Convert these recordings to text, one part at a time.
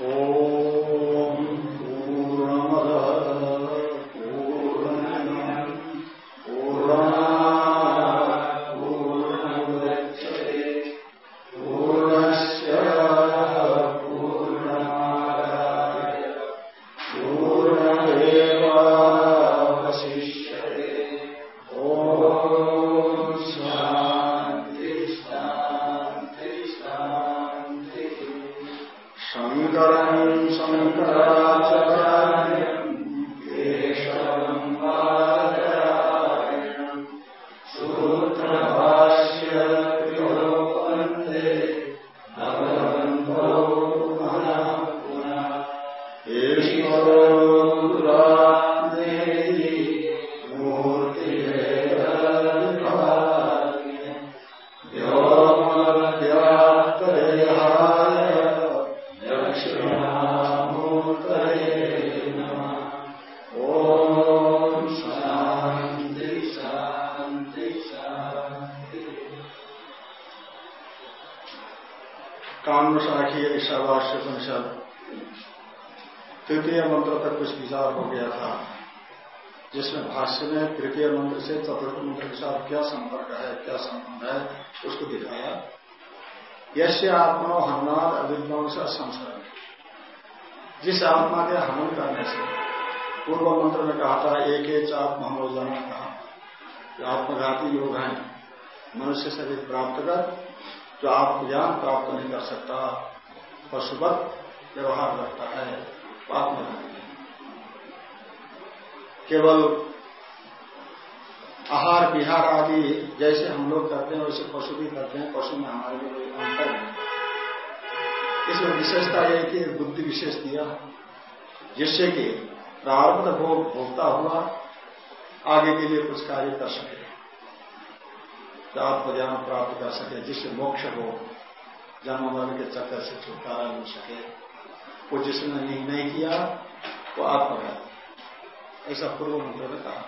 Oh. कि प्रारब्ध भोग भोगता हुआ आगे के लिए कुछ कार्य कर सके। आत्मज्ञान प्राप्त कर सके जिससे मोक्ष हो जन्म मरण के चक्कर से छुटकारा मिल सके। वो जिसने नहीं, नहीं किया वो आत्मज्ञान ऐसा पूर्व मंत्र ने कहा।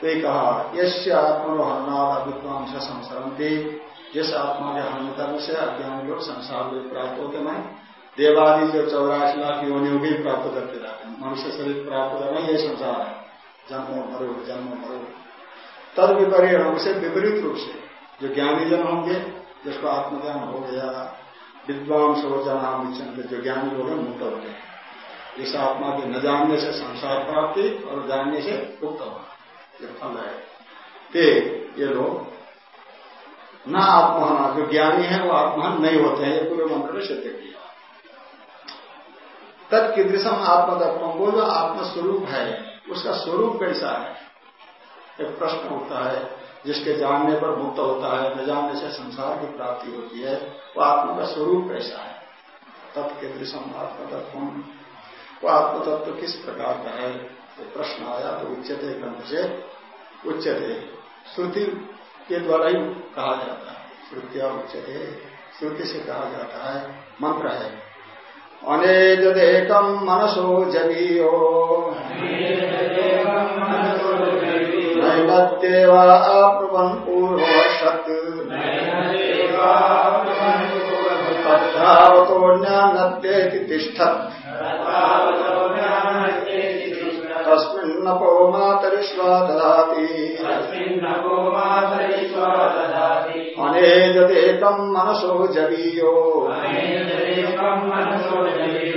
तो कहा यश आत्मा हरनाथ अभिद्वान से संसरंती जिस आत्मा के हरण करने से अज्ञान लोग संसार में प्राप्त होते नहीं देवादि जो चौरासी लाख योनियों भी प्राप्त करते रहते हैं। मनुष्य शरीर प्राप्त करना यही संसार है। जन्मो मरो जन्मो मरो। तद विपरीत से, विपरीत रूप से जो ज्ञानी जन होंगे, जिसको आत्मज्ञान हो गया विद्वांस हो जाना जो ज्ञानी लोग हैं, मुक्त होते हैं इस आत्मा के न जानने से संसार प्राप्ति और जानने से मुक्त होना, ये फल है। कि ये लोग न आत्महन, जो ज्ञानी है, वो आत्महन नहीं होते हैं, ये पूरे मंत्र ने सिद्ध किया। तत्कीदृशम आत्मतत्व वो जो आत्मस्वरूप है। उसका स्वरूप कैसा है? एक प्रश्न उठता है, जिसके जानने पर मुक्त होता है, न जानने से संसार की प्राप्ति होती है, वो आत्मा का स्वरूप कैसा है? तत्कीदृशम आत्मतत्व। वो आत्मतत्व किस प्रकार का है? तो प्रश्न आया तो उच्चते ग्रंथ से। उच्चते। श्रुति के द्वारा ही कहा जाता है। श्रुतिया उच्चते। श्रुति से कहा जाता है। मंत्र है। अनेकम मनसो जवीयो नैमत्येवा अप्रवन पूर्वशत् तद्धावतो ज्ञानत्येति तिष्ठत्। तस्मिन्नपो मातरिष्वा ददाति। अनेजदेकम् मनसो जवीयो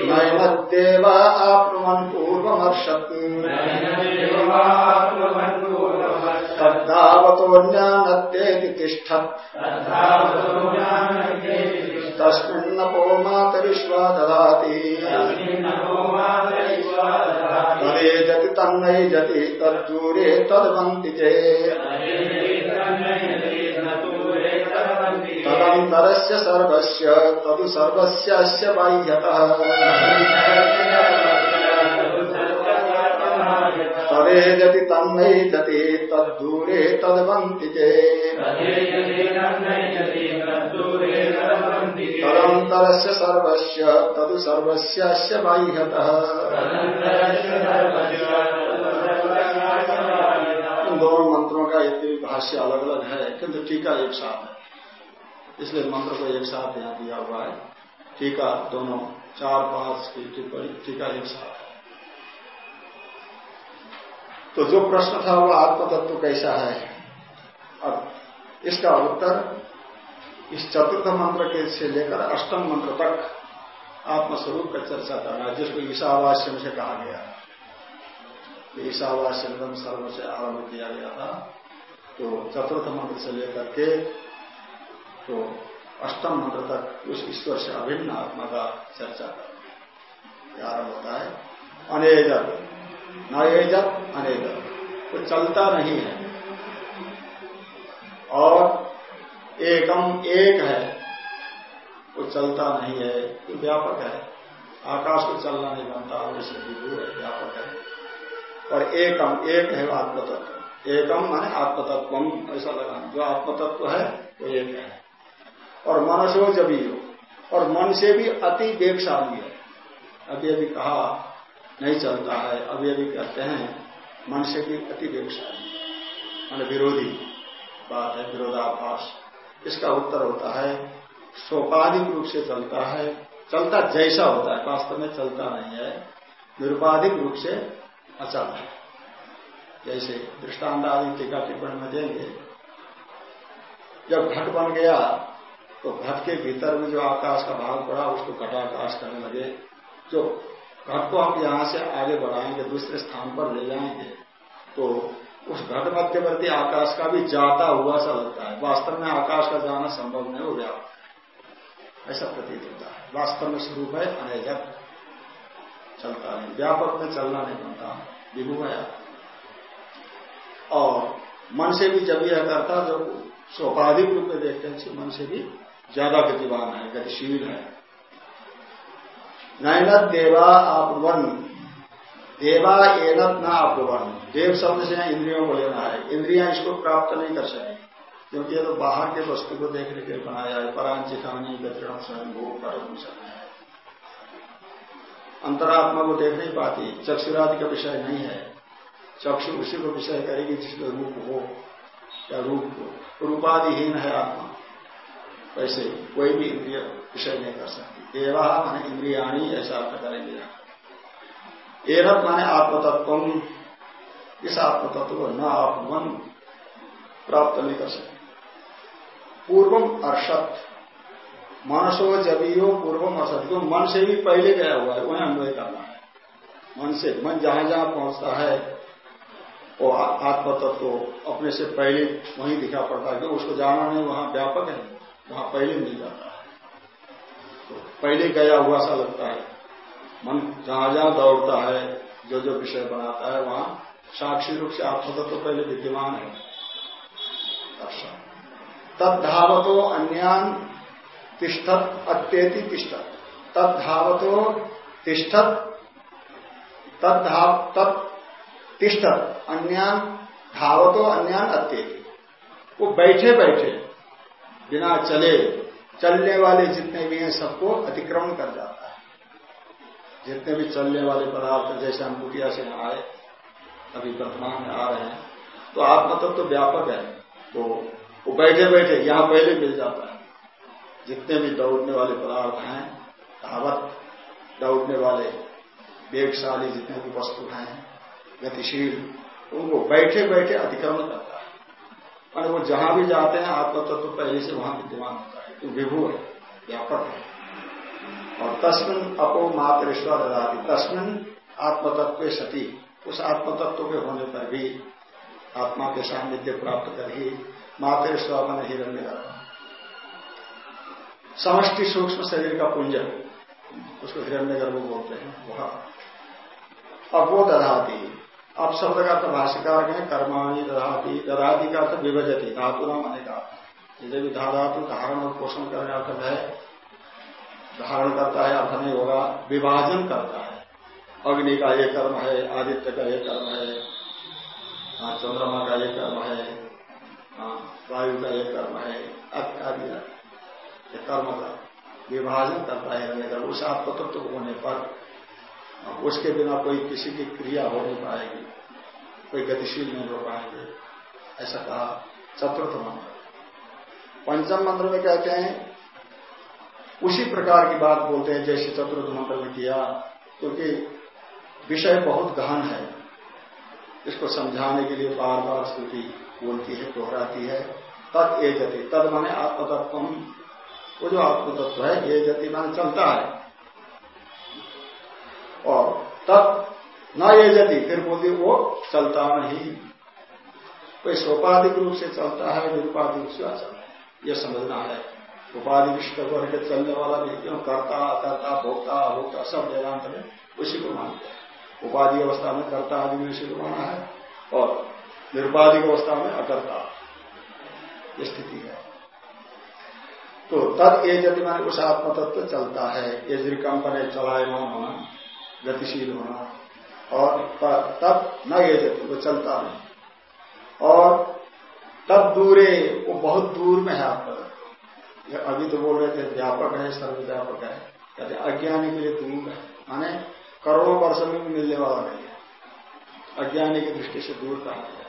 नैमद्देव आप्नुवन् पूर्वमर्षत्। तद्धावतो ज्ञानत्येति तिष्ठत्। तस्मिन्नपो मातरिष्वा ददाति। तदेजति तन्नैजति तद्दूरे तद्वन्ति तदन्तरस्य सर्वस्य तदु सर्वस्यास्य बाह्यतः। तदेजति तन्नैजति तद्दूरे तद्वन्ति तदन्तरस्य सर्वस्य तदु सर्वस्यास्य बाह्यतः इन दोनों मंत्रों का यदि भाष्य अलग अलग है, किंतु टीका एक साथ है। इसलिए मंत्र को एक साथ यहाँ दिया हुआ है। टीका दोनों चार पाँच की टिप्पणी, टीका एक साथ है। तो जो प्रश्न था वो आत्मतत्व कैसा है? अब इसका उत्तर इस चतुर्थ मंत्र के से लेकर अष्टम मंत्र तक आत्मस्वरूप का चर्चा करना जिसको ईशावास्यम से कहा गया। ईशावास्यम सर्व से आरंभ किया गया था। तो चतुर्थ मंत्र से लेकर के तो अष्टम मंत्र तक उस ईश्वर से अभिन्न आत्मा का चर्चा कर आरंभ होता है, अनेजत नएजत अनेजत। वो चलता नहीं है। और एकम एक है। वो चलता नहीं है वो व्यापक है। आकाश को चलना नहीं बनता वैसे विभू है, व्यापक है। और एकम एक है आत्मतत्व। एकम माने आत्मतत्व ऐसा लगा जो आत्मतत्व है, वो एक है। और मनसो जब हो। और मन से भी अति वेगशाली है। अभी अभी कहा, नहीं चलता है। अभी अभी कहते हैं, मन से भी अति वेगशाली मान विरोधी। बात है, विरोधाभास। इसका उत्तर होता है सोपाधिक रूप से चलता है। चलता जैसा होता है, वास्तव में चलता नहीं है। निरुपाधिक रूप से अचल है। जैसे दृष्टांत आदि टीका टिप्पणी में देंगे, जब घट बन गया तो घट के भीतर में जो आकाश का भाग पड़ा, उसको घटाकाश करने लगे। जो घट को हम यहाँ से आगे बढ़ाएँगे, दूसरे स्थान पर ले जाएँगे तो उस घट मध्यवर्ती आकाश का भी जाता हुआ सा लगता है। वास्तव में आकाश का जाना संभव नहीं हो व्यापक ऐसा प्रतीत होता है। वास्तव में स्वरूप है अनेजक चलता नहीं। व्यापक में चलना नहीं बनता। विभू है। और मन से भी जब यह करता जब स्वाभाविक रूप में देखते हैं मन से भी ज़्यादा गतिवान है, गतिशील है। नैनत देवा आपवन देवा एनत न आपवन देव शब्द से इंद्रियों को लेना है। इंद्रिया इसको प्राप्त नहीं कर सके। क्योंकि ये तो बाहर के वस्तु को देखने के लिए बनाया है। परांचितानी गतिरण स्वयं, भोग है। अंतरात्मा को देख नहीं पाती। चक्षुरादि का विषय नहीं है। चक्षु उसी को विषय करेगी जिसमें रूप हो या रूप हो। रूपाधिहीन है आत्मा। वैसे कोई भी इंद्रिय विषय नहीं कर सकती। देवा माने इंद्रियाणी, ऐसा अर्थ करेंगे एरत माने आत्मतत्व इस आत्मतत्व को न आप मन प्राप्त नहीं कर सकते। पूर्वम अर्षत मनसो जबियो पूर्वम अर्षत क्यों? मन से भी पहले गया हुआ है उन्हें अन्वय करना है। मन से, मन जहाँ जहाँ पहुँचता है, वो आत्मतत्व अपने से पहले वहीं दिखा पड़ता है उसको जाना नहीं, वहाँ व्यापक है। वहाँ पहले मिल जाता है। तो पहले गया हुआ सा लगता है। मन जहाँ जहाँ दौड़ता है, जो जो विषय बनाता है, वहाँ साक्षी रूप से आत्म तत्व पहले विद्यमान है। अच्छा। तद्धावतो अन्यान तिष्ठत अत्येति तिष्ठत। तद्धावतो तिष्ठत तद्धाव तत् तिष्ठत, अन्यान धावतो अन्यान अत्येति। वो बैठे बैठे, बिना चले, चलने वाले जितने भी हैं, सबको अतिक्रमण कर जाता जितने भी चलने वाले पदार्थ जैसे हम कुटिया से आए अभी वर्तमान में आ रहे हैं तो आत्मतत्व तो व्यापक है। तो वो बैठे बैठे यहाँ पहले मिल जाता है। जितने भी दौड़ने वाले पदार्थ हैं, धावत दौड़ने वाले, वेगशाली जितने भी वस्तु हैं, गतिशील उनको बैठे बैठे अतिक्रमण करता है। और वो जहाँ भी जाते हैं आत्म तत्व तो पहले से वहाँ विद्यमान होता है। तो विभु है, व्यापक है। और तस्मिन अपो मातृश्वर ददाती। तस्मिन आत्मतत्व सती। उस आत्मतत्व के होने पर भी आत्मा के सानिध्य प्राप्त कर ही मातृश्वर मन हिरण्य समष्टि सूक्ष्म शरीर का पुंज उसको हिरण्य गर्भ बोलते हैं, वह। अब वो दधाती अब शब्द का अर्थ भाष्यकार है कर्माणी दधाती दधाती का अर्थ विभजती धातु नाम अनेक जैसे भी धातु धारण और पोषण करने अर्थ है धारण करता है नहीं होगा, विभाजन करता है। अग्नि का ये कर्म है, आदित्य का ये कर्म है हाँ चंद्रमा का ये कर्म है हाँ वायु का ये कर्म है आदि कर्म का विभाजन करता है उस आत्मतत्व होने पर उसके बिना कोई किसी की क्रिया हो नहीं पाएगी, कोई गतिशील नहीं हो पाएँगे। ऐसा कहा चतुर्थ मंत्र। पंचम मंत्र में कहते हैं? उसी प्रकार की बात बोलते हैं, जैसे चतुर्थ मंत्र में किया, क्योंकि विषय बहुत गहन है। इसको समझाने के लिए बार बार स्तुति बोलती है, दोहराती है, तद ए जति। तद माने आत्मतत्व वो जो आत्मतत्व है ये जति माने चलता है। और तब न ये जति, फिर बोलती वो चलता नहीं। कोई सोपाधिक रूप से चलता है, निरुपाधिक रूप से अचल है। यह समझना है। उपाधि विष्ट करके चलने वाला भी क्यों? करता अकर्ता भोक्ता अभोक्ता सब वेदांत में उसी को मानते हैं। उपाधि अवस्था में करता आदि में उसी को माना है और निरुपाधिक अवस्था में अकर्ता स्थिति है। तो तद ये यदि माने उस आत्म तत्व चलता है। ये दृकंपन चलायमान होना, गतिशील होना और तब न ये जति, वो चलता नहीं। और तब दूरे, वो बहुत दूर में है आपका अभी तो बोल रहे थे व्यापक है, सर्वव्यापक है। कहते, अज्ञानी के लिए दूर है। माने करोड़ों वर्ष में भी मिलने वाला नहीं है। अज्ञानी की दृष्टि से दूर कहा गया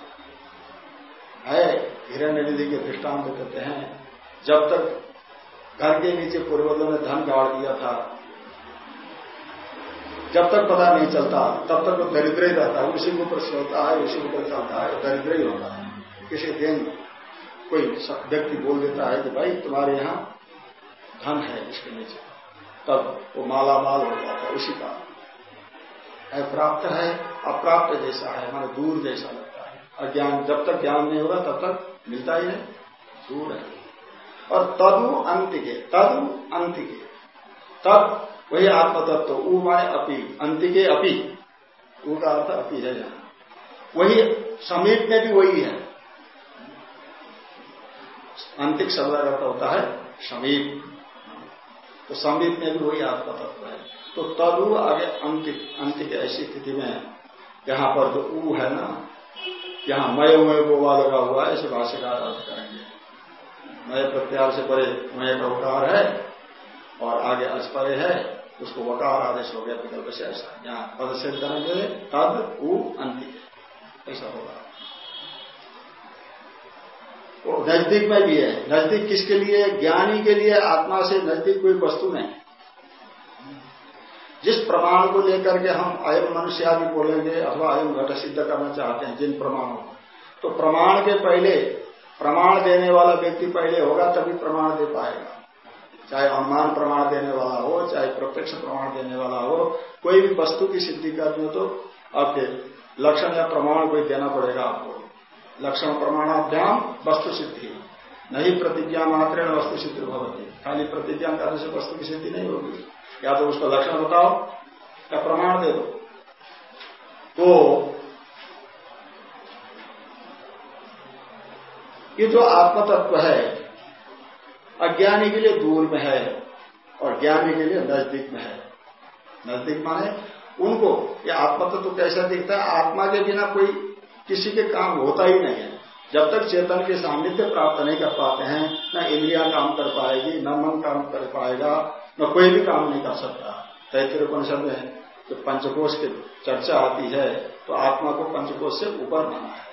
है। हिरण्य निधि के दृष्टांत कहते हैं। जब तक घर के नीचे पूर्वजों ने धन गाड़ दिया था, जब तक पता नहीं चलता, तब तक वो दरिद्र ही रहता है। उसी के ऊपर सोता है, उसी के ऊपर चलता है। दरिद्र ही होता है। किसी दिन कोई व्यक्ति बोल देता है कि भाई तुम्हारे यहाँ धन है इसके नीचे। तब वो माला माल हो जाता है, उसी का है प्राप्त है, अप्राप्त जैसा है हमारे दूर जैसा लगता है। अज्ञान जब तक ज्ञान नहीं होगा, तब तक मिलता ही नहीं, दूर है। और तदु अंत के तदु अंत के तब वही आत्मतत्व तो ऊ माने अपी अंत के अपी। ऊ का अर्थ अपी है यहाँ वही समीप में भी वही है। अंतिक शब्द अर्थ होता है समीप। तो समीप में भी वही आत्मा तत्व है। तो तदु आगे अंतिक अंतिक ऐसी स्थिति में यहाँ पर जो ऊ है ना, यहाँ मय मय गोवा लगा हुआ है ऐसे भाष्यकार अर्थ करेंगे। मय प्रत्यार से परे मय का उकार है और आगे अस्परे है, उसको वकार आदेश हो गया विकल्प से ऐसा। यहाँ पद से करेंगे तद, ऊ, अंतिक। ऐसा होगा। नज़दीक में भी है। नज़दीक किसके लिए? ज्ञानी के लिए, आत्मा से नज़दीक कोई वस्तु नहीं। जिस प्रमाण को लेकर के हम अयम मनुष्य आदि बोलेंगे अथवा अयम घट सिद्ध करना चाहते हैं, जिन प्रमाणों तो प्रमाण के पहले, प्रमाण देने वाला व्यक्ति पहले होगा, तभी प्रमाण दे पाएगा। चाहे अनुमान प्रमाण देने वाला हो, चाहे प्रत्यक्ष प्रमाण देने वाला हो, कोई भी वस्तु की सिद्धि करनी हो तो आपके लक्षण या प्रमाण कोई देना पड़ेगा आपको। लक्षण प्रमाणाभ्याम वस्तु सिद्धि नहीं प्रतिज्ञा मात्र वस्तु सिद्धि भवती। खाली प्रतिज्ञा करने से वस्तु की सिद्धि नहीं होगी। या तो उसका लक्षण बताओ, या प्रमाण दे दो। तो ये जो आत्मतत्व है, अज्ञानी के लिए दूर में है और ज्ञानी के लिए नज़दीक में है। नज़दीक माने उनको, ये आत्मतत्व कैसा दिखता है? आत्मा के बिना कोई किसी के काम होता ही नहीं है। जब तक चेतन के सान्निध्य प्राप्त नहीं कर पाते हैं, न इंद्रिया काम कर पाएगी, न मन काम कर पाएगा, न कोई भी काम नहीं कर सकता। तैतृय उपनिषद में जो पंचकोश की चर्चा आती है तो आत्मा को पंचकोश से ऊपर माना है।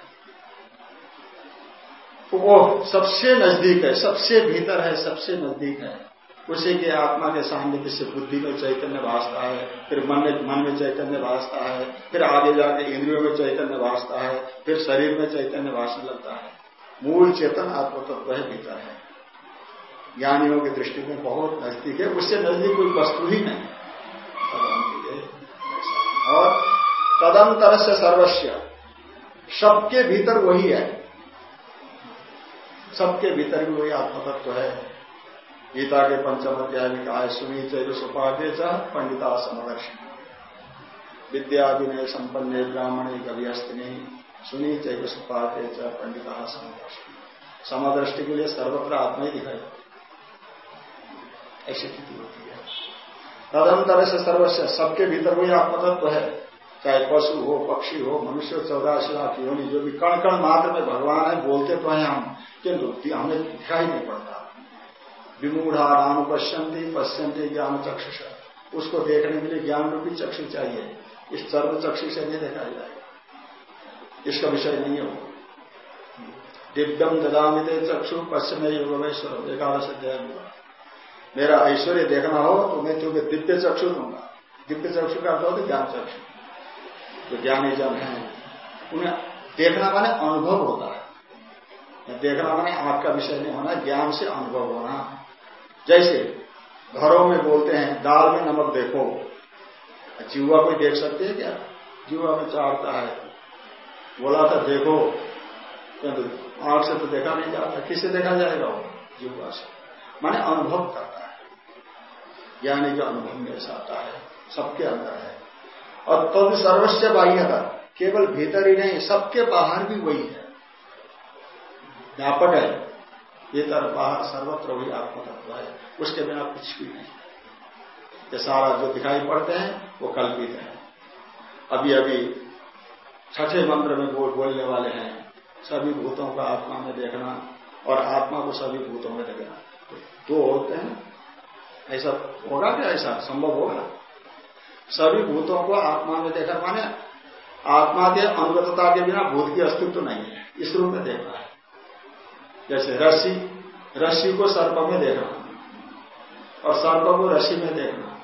तो वो सबसे नज़दीक है, सबसे भीतर है, सबसे नज़दीक है। उसी के आत्मा के सामने से बुद्धि में चैतन्य भासता है, फिर मन में मन में चैतन्य भासता है, फिर आगे जाके इंद्रियों में चैतन्य भासता है, फिर शरीर में चैतन्य भाषण लगता है। मूल चेतन आत्म तत्व है, भीतर है। ज्ञानियों की दृष्टि में बहुत नज़दीक है, उससे नज़दीक कोई वस्तु ही नहीं। और तदंतर से सर्वस्व सबके भीतर वही है। सबके भीतर भी वही आत्मतत्व है। गीता के पंचम अध्याय में कहा सुनी चैव सुपाद्य च पंडिता समदर्शी विद्या विनय संपन्न ब्राह्मणी कविहस्तिनी सुनी चैव सुपाद्य च पंडिता समदर्शी समदृष्टि के लिए सर्वत्र आत्मा ही दिखाई। ऐसी स्थिति होती है। तदंतर से सर्वस्व सबके भीतर वही आत्मतत्व है। चाहे पशु हो, पक्षी हो, मनुष्य चौरासी लाख योनि, जो भी कण कण मात्र में भगवान है, बोलते तो हैं हम, किंतु हमें दिखाई नहीं पड़ता। विमूढ़ा नाम पश्यंती पश्यंती ज्ञान चक्षुष। उसको देखने के लिए ज्ञान रूपी चक्षु चाहिए। इस सर्व चक्षु से नहीं देखा जाएगा इसका विषय नहीं है दिव्यम ददामित चक्षु पश्चिम युग में एकादश अध्याय मेरा ऐश्वर्य देखना हो तो मैं तुम्हें दिव्य चक्षु दूँगा। दिव्य चक्षु का अर्थ ज्ञान चक्षु। जो ज्ञानी जन है, उन्हें देखना माने अनुभव होता है। देखना माने आपका विषय नहीं होना, ज्ञान से अनुभव होना। जैसे घरों में बोलते हैं, दाल में नमक देखो। जीवा कोई देख सकते हैं क्या? जीवा में चाड़ता है। बोला था, देखो। किंतु आँख से तो देखा नहीं जाता। किससे देखा जाएगा? वो जीवा से। माने अनुभव करता है। ज्ञानी जो अनुभव में आता है। सबके अंदर है। और तब सर्वस्व बाह्य का केवल भीतर ही नहीं, सबके बाहर भी वही है। व्यापक है। भीतर बाहर सर्वत्र वही आत्मतत्व है। उसके बिना कुछ भी नहीं। ये सारा जो दिखाई पड़ते हैं, वो कल्पित है। अभी अभी छठे मंत्र में बोल बोलने वाले हैं, सभी भूतों का आत्मा में देखना और आत्मा को सभी भूतों में देखना। दो होते हैं। ऐसा होगा क्या? ऐसा संभव होगा? सभी भूतों को आत्मा में देखना माने आत्मा के अनुगतता के बिना भूत की अस्तित्व तो नहीं है। इस रूप में देखना है। जैसे रस्सी रस्सी को सर्प में देखना और सर्प को रस्सी में देखना।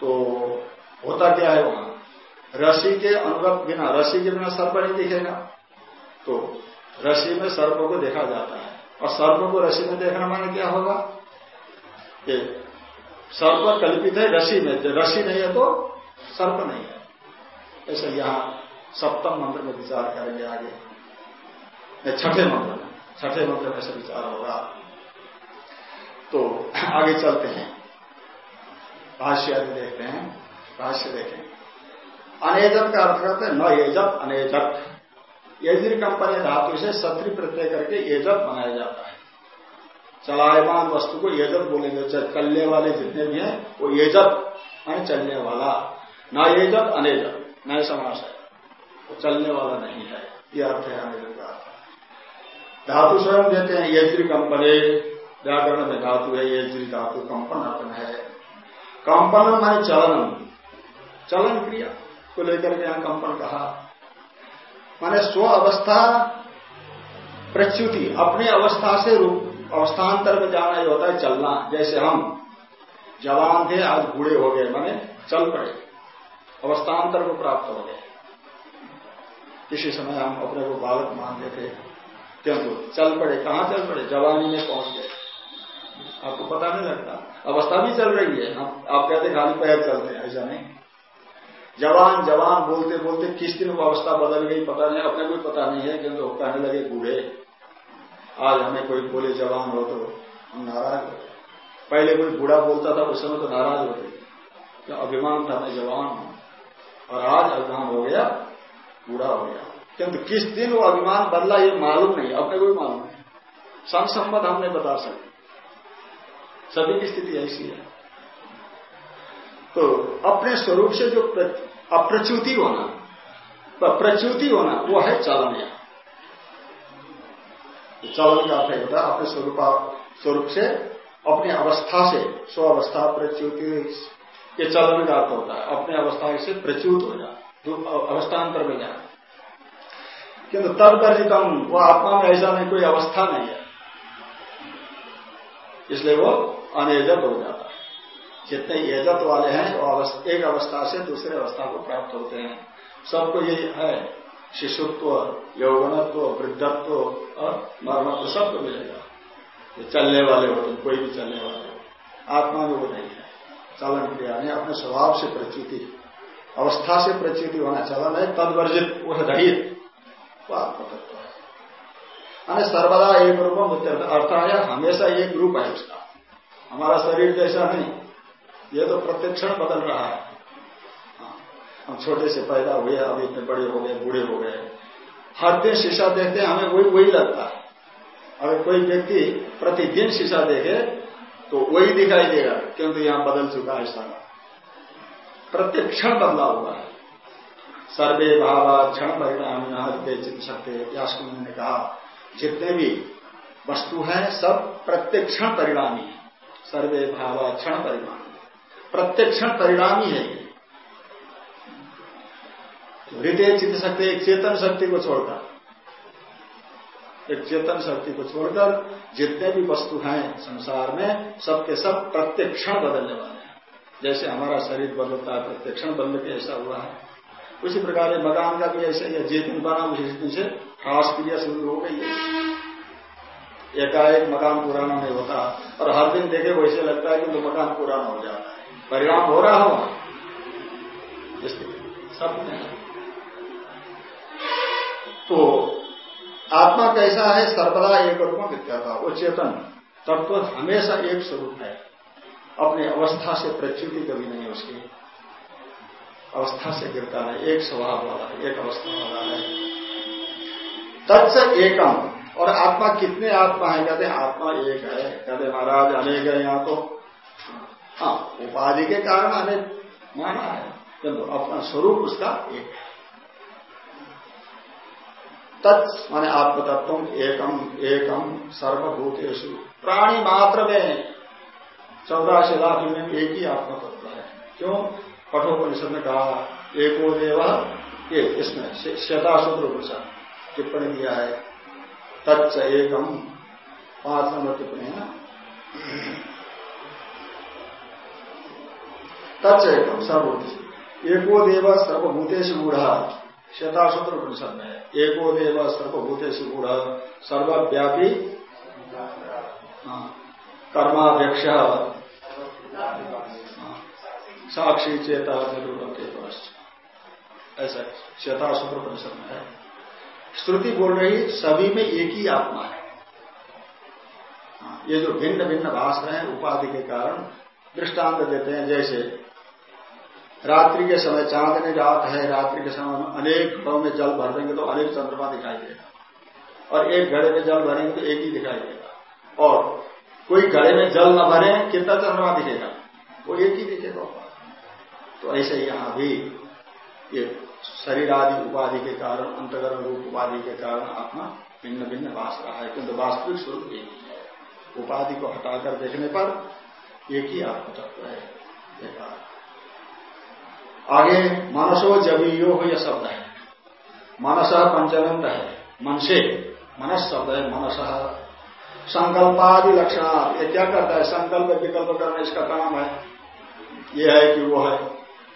तो होता क्या है वहाँ? रस्सी के अनुगत बिना, रस्सी के बिना सर्प नहीं दिखेगा। तो रस्सी में सर्प को देखा जाता है। और सर्प को रस्सी में देखना माने क्या होगा? कि सर्प कल्पित है रस्सी में रस्सी नहीं है तो सर्प नहीं है। ऐसे यहाँ सप्तम मंत्र में विचार करेंगे आगे। छठे मंत्र में। छठे मंत्र में ऐसा विचार होगा। तो आगे चलते हैं। भाष्य आदि देखते हैं। भाष्य देखें। अनेजत का अर्थ करते हैं न एजत, अनेजत। यजिर कंपनी धातु से सत्री प्रत्यय करके एजत बनाया जाता है। चलायमान वस्तु को एजत बोलेंगे। चलने वाले जितने भी हैं, वो एजत है चलने वाला। न एजत, अनेजत। नए समास है। वो चलने वाला नहीं है। यह अर्थ है अनेजत का धातु स्वयं देते हैं यज्री कंपनी व्याकरण में धातु है, ये यज्री धातु कंपन अपन है। कंपन माने चलन। चलन क्रिया को लेकर के यहाँ कंपन कहा। माने स्व अवस्था प्रच्युति, अपनी अवस्था से रूप अवस्थान्तर में जाना ही होता है चलना, जैसे हम जवान थे, आज बूढ़े हो गए, माने चल पड़े अवस्थान्तर को प्राप्त हो गए। किसी समय हम अपने को बालक मानते थे। किंतु चल पड़े, कहाँ चल पड़े? जवानी में पहुँच गए। आपको पता नहीं लगता? अवस्था भी चल रही है। हम, आप कहते खाली पैर चलते हैं, ऐसा नहीं। जवान जवान बोलते बोलते किस दिन वो अवस्था बदल गई, पता नहीं, अपने कोई पता नहीं है क्योंकि कहने लगे बूढ़े। आज हमें कोई बोले जवान हो तो हम नाराज़ हो पहले कोई बूढ़ा बोलता था, उस समय तो नाराज़ होते क्या अभिमान था, मैं जवान हूँ। और आज अभिमान हो गया, बूढ़ा हो गया। किंतु किस दिन वो अभिमान बदला, ये मालूम नहीं, अपने कोई मालूम नहीं। संसम्मत हम नहीं बता सकते। सभी की स्थिति ऐसी है। तो अपने स्वरूप से जो अप्रच्युति होना प्रच्युति होना, वो है चलन या चलन का अर्थ होता है अपने स्वरूप स्वरूप से, अपनी अवस्था से, स्व अवस्था प्रच्युति, ये चलन का अर्थ होता है। अपने अवस्था से प्रच्युत हो जा अवस्थांतर में जाए किंतु तब कर्जितम वो आत्मा में ऐसा नहीं, कोई अवस्था नहीं है। इसलिए वो अनेजत हो जाता है। जितने एजत वाले हैं, वो एक अवस्था से दूसरे अवस्था को प्राप्त होते हैं। सबको ये है, शिशुत्व, यौवनत्व, वृद्धत्व और मरणत्व सबको मिलेगा। ये चलने वाले हो तुम, कोई भी चलने वाले हो। आत्मा में वो नहीं है। चलन क्रिया नहीं अपने स्वभाव से प्रच्युति अवस्था से प्रच्युति होना चलन है, तदवर्जित वह रहित वो आत्मतत्व है। सर्वदा एक रूपम अर्थ है। हमेशा एक रूप है उसका। हमारा शरीर जैसा नहीं। ये तो प्रत्यक्षण बदल रहा है। हाँ, हम छोटे से पैदा हुए अब इतने बड़े हो गए बूढ़े हो गए। हर दिन शीशा देखते हैं हमें वही वही लगता है। अगर कोई व्यक्ति प्रतिदिन शीशा देखे तो वही दिखाई देगा क्योंकि यहाँ बदल चुका है सारा। प्रत्यक्षण बदला हुआ है। सर्वे भाव क्षण परिणाम चित्त सकते यास्कुम ने कहा, जितने भी वस्तु हैं, सब प्रत्यक्षण परिणामी है। सर्वे भाव क्षण परिणाम। प्रत्यक्षण परिणामी है हृदय चित्त शक्ति एक चेतन शक्ति को छोड़कर, एक चेतन शक्ति को छोड़कर जितने भी वस्तु हैं संसार में, सबके सब प्रत्यक्षण बदलने वाले हैं। जैसे हमारा शरीर बदलता है प्रत्यक्षण बदल के ऐसा हुआ है। उसी प्रकार मकान का भी ऐसे ही जिस दिन बना उसी दिन से ह्रास क्रिया शुरू हो गई है। एकाएक मकान पुराना नहीं होता। और हर दिन देखे वैसे लगता है कि तो मकान पुराना हो जाता है। परिणाम हो रहा हो सब तो आत्मा कैसा है? सर्वदा एक रूप था वो चेतन। तत्व तो हमेशा एक स्वरूप है। अपनी अवस्था से प्रच्युति कभी नहीं उसकी। अवस्था से गिरता है, एक स्वभाव वाला एक अवस्था वाला है। तत्स एकम, और आत्मा कितने आत्मा है? कहते आत्मा एक है। कहते महाराज, अनेक है यहाँ तो। हाँ उपाधि के कारण अनेक माना है। किंतु अपना स्वरूप उसका एक है। तत्, माने आत्मतत्व एकम एकम सर्वभूतेशु प्राणी मात्र में चौदह लाख में एक ही आत्मतत्व है। क्यों? कठोपनिषद ने कहा एको देव ये इसमें श्वेताशुद्र उपनिषद टिप्पणी दिया है। तच्च एकम पाँच नंबर टिप्पणी है ना तच्च एकम सर्वभूत एको देव सर्वभूतेश गूढ़। श्वेताशुद्र उपनिषद में एको देव सर्वभूतेश गूढ़। सर्वव्यापी हाँ, कर्माध्यक्ष। साक्षी चेता निरूपते ऐसा श्वेताशुद्र परिषद में है। श्रुति बोल रही सभी में एक ही आत्मा है। हाँ, ये जो भिन्न भिन्न भाषण है उपाधि के कारण दृष्टांत देते हैं। जैसे रात्रि के समय चांदनी रात है रात्रि के समय अनेक घड़ों में जल भर देंगे तो अनेक चंद्रमा दिखाई देगा। और एक घड़े में जल भरेंगे तो एक ही दिखाई देगा। और कोई घड़े में जल न भरे कितना चंद्रमा दिखेगा? वो एक ही दिखेगा। तो ऐसे यहाँ भी ये शरीर आदि उपाधि के कारण अंतगर्भ रूप उपाधि के कारण आत्मा भिन्न भिन्न भाष रहा है, किंतु वास्तविक स्वरूप एक ही है। उपाधि को हटाकर देखने पर एक ही आत्म तत्व है आगे, मनसो जबीयो हो यह शब्द है। मनस पंचनंद है, मन से मनस शब्द है, मनस। संकल्पादि लक्षण, ये क्या करता है? संकल्प विकल्प करना इसका काम है। ये है कि वो है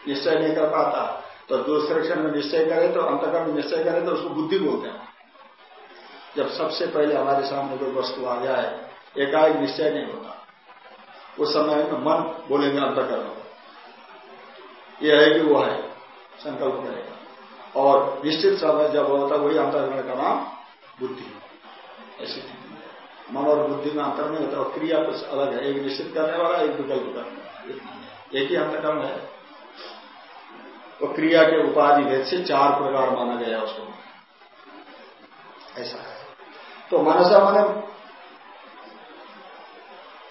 निश्चय नहीं कर पाता। तो दूसरे क्षण में निश्चय करे तो अंतकर्म निश्चय करे तो उसको बुद्धि बोलते हैं। जब सबसे पहले हमारे सामने कोई वस्तु आ जाए, एकाएक निश्चय नहीं होता। उस समय में मन बोलेंगे अंतकर्म यह है कि वो है, संकल्प करेगा। और निश्चित समय जब होता वही अंतर्गण का नाम बुद्धि। ऐसी मन और बुद्धि में अंतर नहीं होता, और क्रिया कुछ अलग है। एक निश्चित करने वाला, एक विकल्प करने वाला। एक ही अंतकर्म है। तो क्रिया के उपाधि भेद से चार प्रकार माना गया उसको। ऐसा है। तो मनसा मन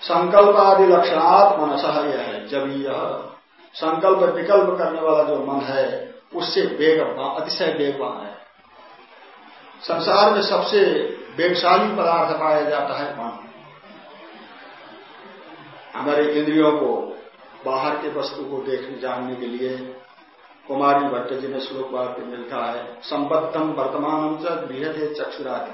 संकल्प आदि लक्षणात् मनसा यह है, जब यह संकल्प विकल्प करने वाला जो मन है, उससे वेग अतिशय वेगवान है। संसार में सबसे वेगशाली पदार्थ पाया जाता है मन। हमारे इंद्रियों को, बाहर के वस्तु को देखने जानने के लिए कुमारी भट्ट जी ने श्लोक वाक्य में लिखा है संबद्धम वर्तमान गृह चक्षुराधि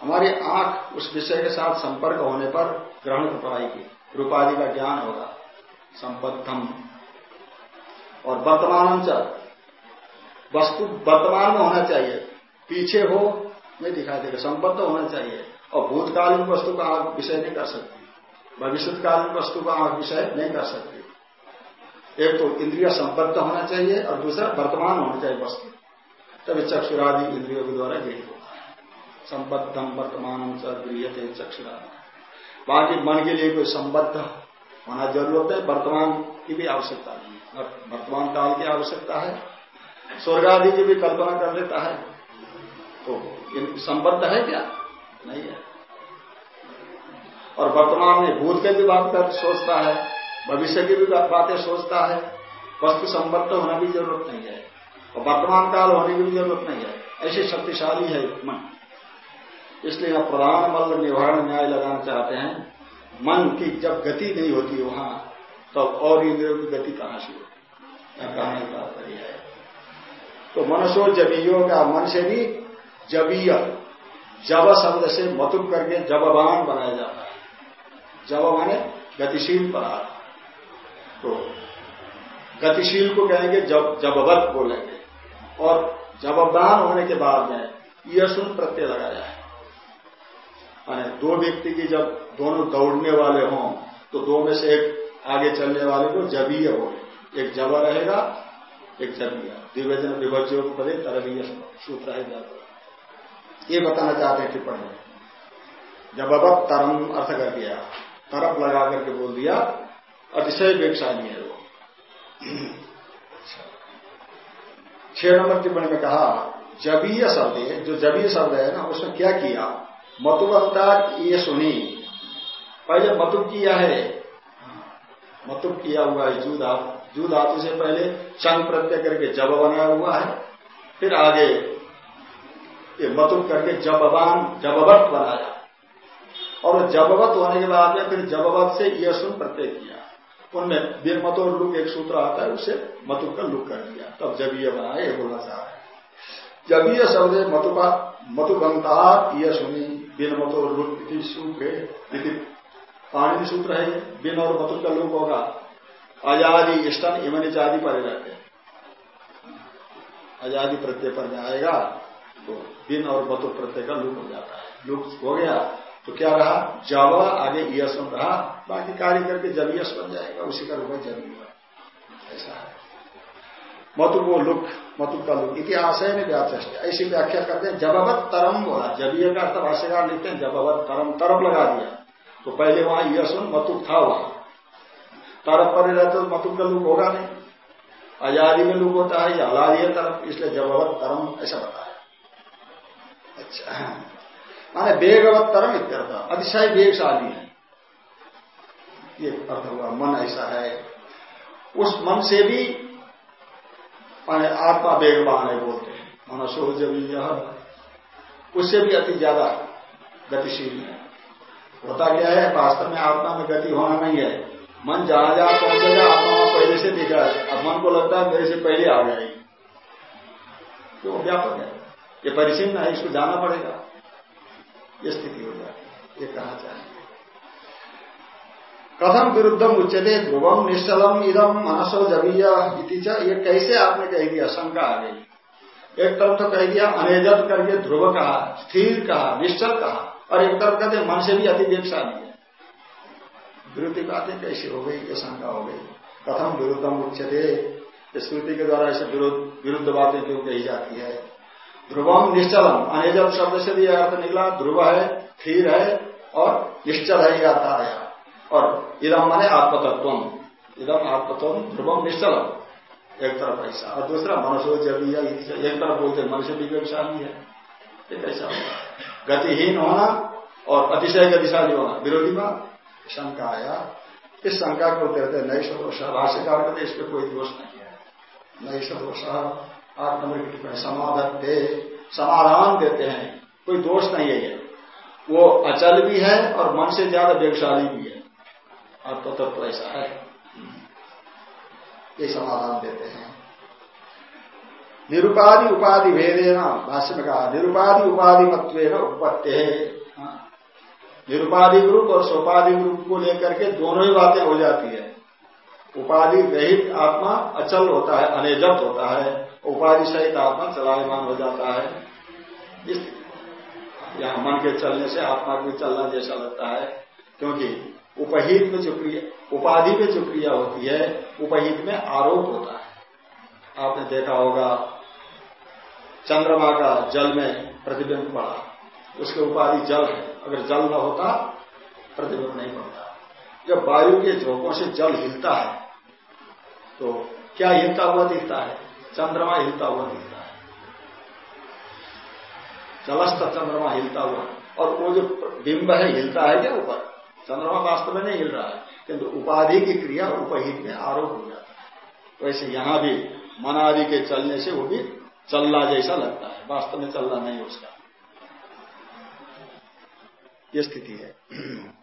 हमारी आँख उस विषय के साथ संपर्क होने पर ग्रहण कर पाएगी रूपादि का ज्ञान होगा। संबद्धम और वर्तमान वस्तु वर्तमान में होना चाहिए, पीछे हो नहीं दिखाई देगा, संबद्ध होना चाहिए। और भूतकालीन वस्तु का आँख विषय नहीं कर सकती, भविष्यकालीन वस्तु का आँख विषय नहीं कर सकती। एक तो इंद्रिय संबद्ध होना चाहिए और दूसरा वर्तमान होना चाहिए वस्तु। तभी चक्षुरादि इंद्रियों के द्वारा गृहित होता है। संबद्धम वर्तमान गृह चक्षुरादि। बाकी मन के लिए कोई संबद्ध होना ज़रूरत है, वर्तमान की भी आवश्यकता नहीं वर्तमान काल की आवश्यकता है स्वर्ग आदि की भी कल्पना कर लेता है। तो संबद्ध है क्या? नहीं है। और वर्तमान में भूत के भी बात कर, सोचता है भविष्य की भी बातें सोचता है। वस्तु संबद्ध होना भी ज़रूरत नहीं है। और वर्तमान काल होने की भी ज़रूरत नहीं है। ऐसे शक्तिशाली है मन। इसलिए आप प्रधान बल निवारण न्याय लगाना चाहते हैं। मन की जब गति नहीं होती वहाँ तो और इंद्रियों की गति कहाँ से होती? कहने की बात है। तो मनुष्यो जबीयो का मन से भी जबीय। जब शब्द से मतुब करके जबबान बनाया जाता है। जब माने गतिशील पदार्थ। तो गतिशील को कहेंगे, जब, जबवत बोलेंगे। और जबबान होने के बाद में यशुन प्रत्यय लगाया है। माने दो व्यक्ति की जब दोनों दौड़ने वाले हों तो दो में से एक आगे चलने वाले को जबीय बोले। एक जब रहेगा, एक जबीय। द्विवेजन विभज्य पदे तरबीय सूत्र है ये बताना चाहते हैं टिप्पणी जब अब तरम अर्थ कर दिया। तरफ़ लगा करके बोल दिया अतिशय वेगशाली है वो। छह नंबर टिप्पणी में कहा, जबीय शब्द है, जो जबीय शब्द है ना उसने क्या किया? मतुबंता ये सुनी। पहले मतुब किया है। मतुब किया हुआ है जू धातु। जू धातु से पहले चंग प्रत्यय करके जब बनाया हुआ है, फिर आगे ये मतुब करके जबबान, जबवत बनाया। और जबवत होने के बाद में फिर जबवत से यह सुन प्रत्यय किया। उनमें बिन मतो लुक एक सूत्र आता है, उसे मतुब का लुक कर दिया। तब जबीय बनाया ये बोलना चाह रहे जबीय शब्द मतुपा मतुबंता सुनी, बिन मतो लुक सूख सूत्र पाणी सूत्र है बिन और मतुब का लुक होगा। आज़ादी इष्टन इमन जाति पर रहते आज़ादी प्रत्यय पर में आएगा तो बिन और मतुब प्रत्यय का लुक हो जाता है। लुक हो गया। तो क्या रहा? जब आगे यशम रहा। बाकी कार्य करके जब यश बन जाएगा, उसी का रूप जब ऐसा है। मतु वो लुक मतु का लुक। इतिहास है व्याचस्ट ऐसी। व्याख्या करते हैं, जबवत तरम बोला जबीय का अर्थ भाष्यकार लिखते हैं, जबवत तरम तरफ़ लगा दिया। तो पहले वहाँ यशुन मतुक था वहाँ। तरफ़ पर रहते तो मतुक का लुक होगा नहीं। आज़ादी में लुक होता है या अलादी तरफ़ इसलिए जबवत तरम ऐसा बताया। अच्छा माने वेगवत तरम इत्यर्थ। अतिशय वेगशाली है। ये अर्थ हुआ, मन ऐसा है। उस मन से भी माने आत्मा वेगवान है बोलते हैं। मनसो जब यह उससे भी अति ज़्यादा गतिशील है। होता क्या है, वास्तव में आत्मा में गति होना नहीं है। मन जहाँ जहाँ पहुंचेगा आत्मा पहले से दिख रहा है। अब मन को लगता है, मेरे से पहले आ जाएगी। तो व्यापक है। ये परिचिन है, इसको जाना पड़ेगा। ये स्थिति हो जाती है। ये कहा चाहिए कथम विरुद्धम उच्चते ध्रुवम निश्चलम इदम मनसो जबीय ये कैसे आपने कह दिया? शंका आ गई। एक तरफ़ तो कह दिया, अनेजत करके ध्रुव कहा, स्थिर कहा, निश्चल कहा, और एक तरफ़ कहते मन से भी अति वेगशाली है। विरुद्ध बातें कैसी हो गई? ये शंका हो गई। कथम विरुद्धम उच्चते स्मृति के द्वारा ऐसे विरुद्ध बातें क्यों कही जाती है? ध्रुवम निश्चलम। अनेजल शब्द से भी अर्थ निकला, ध्रुव है, स्थिर है और निश्चल है, यह अर्थ आया। और इदम माने आत्मतत्व इदम आत्मत्व ध्रुवम, निश्चलम। एक तरफ़ ऐसा। और दूसरा, मनुष्य जब एक तरफ़ बोलते मनुष्य भी व्यवसायी है। ये ऐसा गतिहीन होना और अतिशय गतिशाली होना। विरोधी बात। शंका आया। इस शंका को कहते हैं नई सदोष भाष्यकार कहते इस पर कोई दोष नहीं है। नई सदोष आठ नंबर की टिप्पणी समाधान दे समाधान देते हैं। कोई दोष नहीं है ये। वो अचल भी है और मन से ज़्यादा वेगशाली भी है। आत्मतत्व ऐसा है। ये समाधान देते हैं। निरुपाधि उपाधि भेदे न, भाष्य में कहा, निरुपाधि उपाधि मत्व उपत्य हाँ। निरुपाधि ग्रुप और सोपाधि ग्रुप को लेकर के दोनों ही बातें हो जाती है। उपाधि रहित आत्मा अचल होता है, अनेजत होता है, उपाधि सहित आत्मा चलायमान हो जाता है। इस यहाँ मन के चलने से आत्मा को चलना जैसा लगता है, क्योंकि उपहित में जो क्रिया, उपाधि में जो क्रिया होती है, उपहित में आरोप होता है। आपने देखा होगा, चंद्रमा का जल में प्रतिबिंब पड़ा। उसके उपाधि जल है। अगर जल न होता, प्रतिबिंब नहीं पड़ता जब वायु के झोंकों से जल हिलता है तो क्या हिलता हुआ दिखता है? चंद्रमा हिलता हुआ दिखता है। जलस्थ चंद्रमा हिलता हुआ। और वो जो बिंब है, हिलता है क्या ऊपर? चंद्रमा वास्तव में नहीं हिल रहा है, किंतु उपाधि की क्रिया उपहित में आरोप हो जाता है। वैसे यहाँ भी मन आदि के चलने से वो भी चलना जैसा लगता है। वास्तव में चलना नहीं उसका। ये स्थिति है।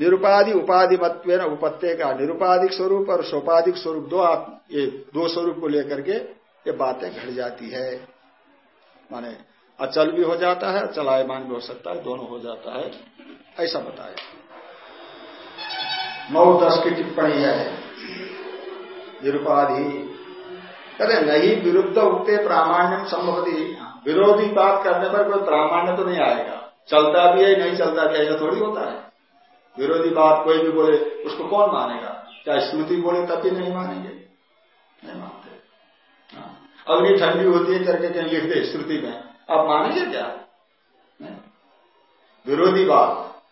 निरुपाधि उपाधि मत्व उपत्य का निरुपाधिक स्वरूप और सोपाधिक स्वरूप दो आप, ये दो स्वरूप को लेकर के ये बातें घट जाती है। माने अचल भी हो जाता है, चलायमान भी हो सकता है, दोनों हो जाता है। ऐसा बताया। नौ दस की टिप्पणी है। निरुपाधि। कहते नहीं विरुद्ध उगते प्रामाण्यम संभवती। विरोधी बात करने पर कोई प्रामाण्य तो नहीं आएगा। चलता भी है, नहीं चलता भी ऐसा थोड़ी होता है। विरोधी बात कोई भी बोले, उसको कौन मानेगा? चाहे स्मृति बोले, तब भी नहीं मानेंगे। नहीं मानते। हाँ। अग्नि ठंडी होती है करके कहीं लिख दे श्रुति में। आप मानेंगे क्या? विरोधी बात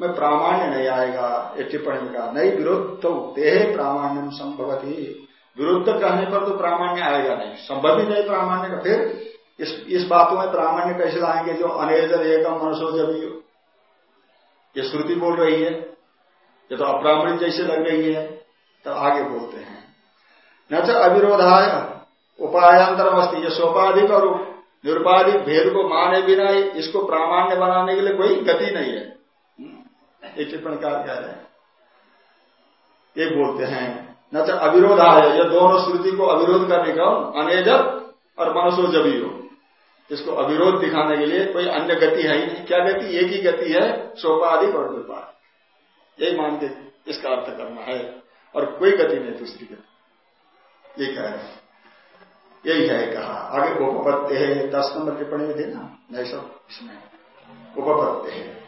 में प्रामाण्य नहीं आएगा, ये टिप्पणी में कहा। नहीं, विरुद्ध तो देह प्रामाण्यम संभवती। विरुद्ध कहने पर तो प्रामाण्य आएगा नहीं। संभव ही नहीं प्रामाण्य का। फिर इस इस बातों में प्रामाण्य कैसे लाएँगे? जो अनेजर एकम मनुष्य जब ये श्रुति बोल रही है, ये तो अप्रामणिक जैसे लग रही है तो आगे बोलते हैं। न तो अविरोधाय उपायांतर मस्ती ये सोपाधिक और निरुपाधिक भेद को माने बिना इसको प्रामाण्य बनाने के लिए कोई गति नहीं है। एक टिप्पणकार कह रहे हैं? ये बोलते हैं, न तो अविरोध आय ये दोनों श्रुति को अविरोध करने का अनेजत और मनसो जबी हो इसको अविरोध दिखाने के लिए कोई अन्य गति है ही नहीं। क्या गति? एक ही गति है सोपाधिक और विपाद यही मान के इसका अर्थ करना है। और कोई गति नहीं, दूसरी गति। ये कह रहे यही है कहा। आगे उपपत्ति है। दस नंबर टिप्पणी में थे ना? नहीं, सब इसमें। उपपत्ति है।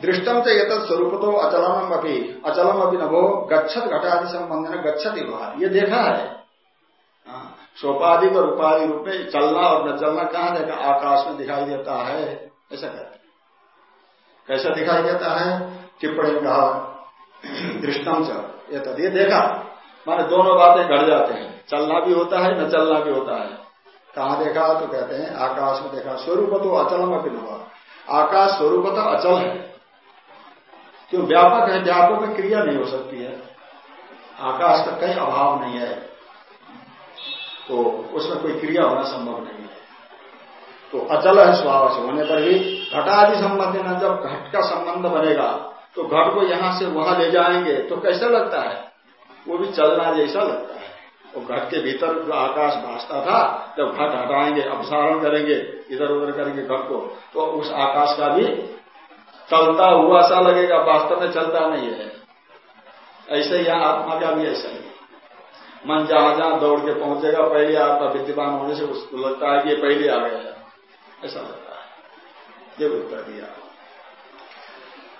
दृष्टम से यथ स्वरूप तो अचलम अभी अचलम अभी नभो गच्छत घटादि संबंध ने गच्छत व्यवहार। ये देखा है। सोपाधिक और उपाधि रूप में चलना और न चलना कहाँ देखा आकाश में दिखाई देता है? ऐसा कहते कैसा दिखाई देता है? टिप्पणी कहा दृष्टम से ये देखा। माने दोनों बातें घट जाते हैं। चलना भी होता है, न चलना भी होता है। कहा देखा? तो कहते हैं, आकाश में देखा स्वरूप तो अचलम अभी आकाश स्वरूप तो अचल है। क्यों? व्यापक है, व्यापक में क्रिया नहीं हो सकती है। आकाश का कहीं अभाव नहीं है। तो उसमें कोई क्रिया होना संभव नहीं है। तो अचल है स्वभाव से, होने पर भी घटादि संबंध में जब घट का संबंध बनेगा तो घट को यहाँ से वहाँ ले जाएँगे तो कैसा लगता है? वो भी चलना जैसा लगता है। वो तो घट के भीतर जो आकाश भाषता था, जब घट हटाएँगे, अपसारण करेंगे, इधर उधर करेंगे घट को तो उस आकाश का भी चलता हुआ सा लगेगा, वास्तव में चलता नहीं है। ऐसे ही आत्मा का भी ऐसा ही। मन जहाँ जहाँ दौड़ के पहुंचेगा, पहले आत्मा विद्यमान होने से उसको लगता है कि पहले आ गया ऐसा लगता है। ये उत्तर दिया।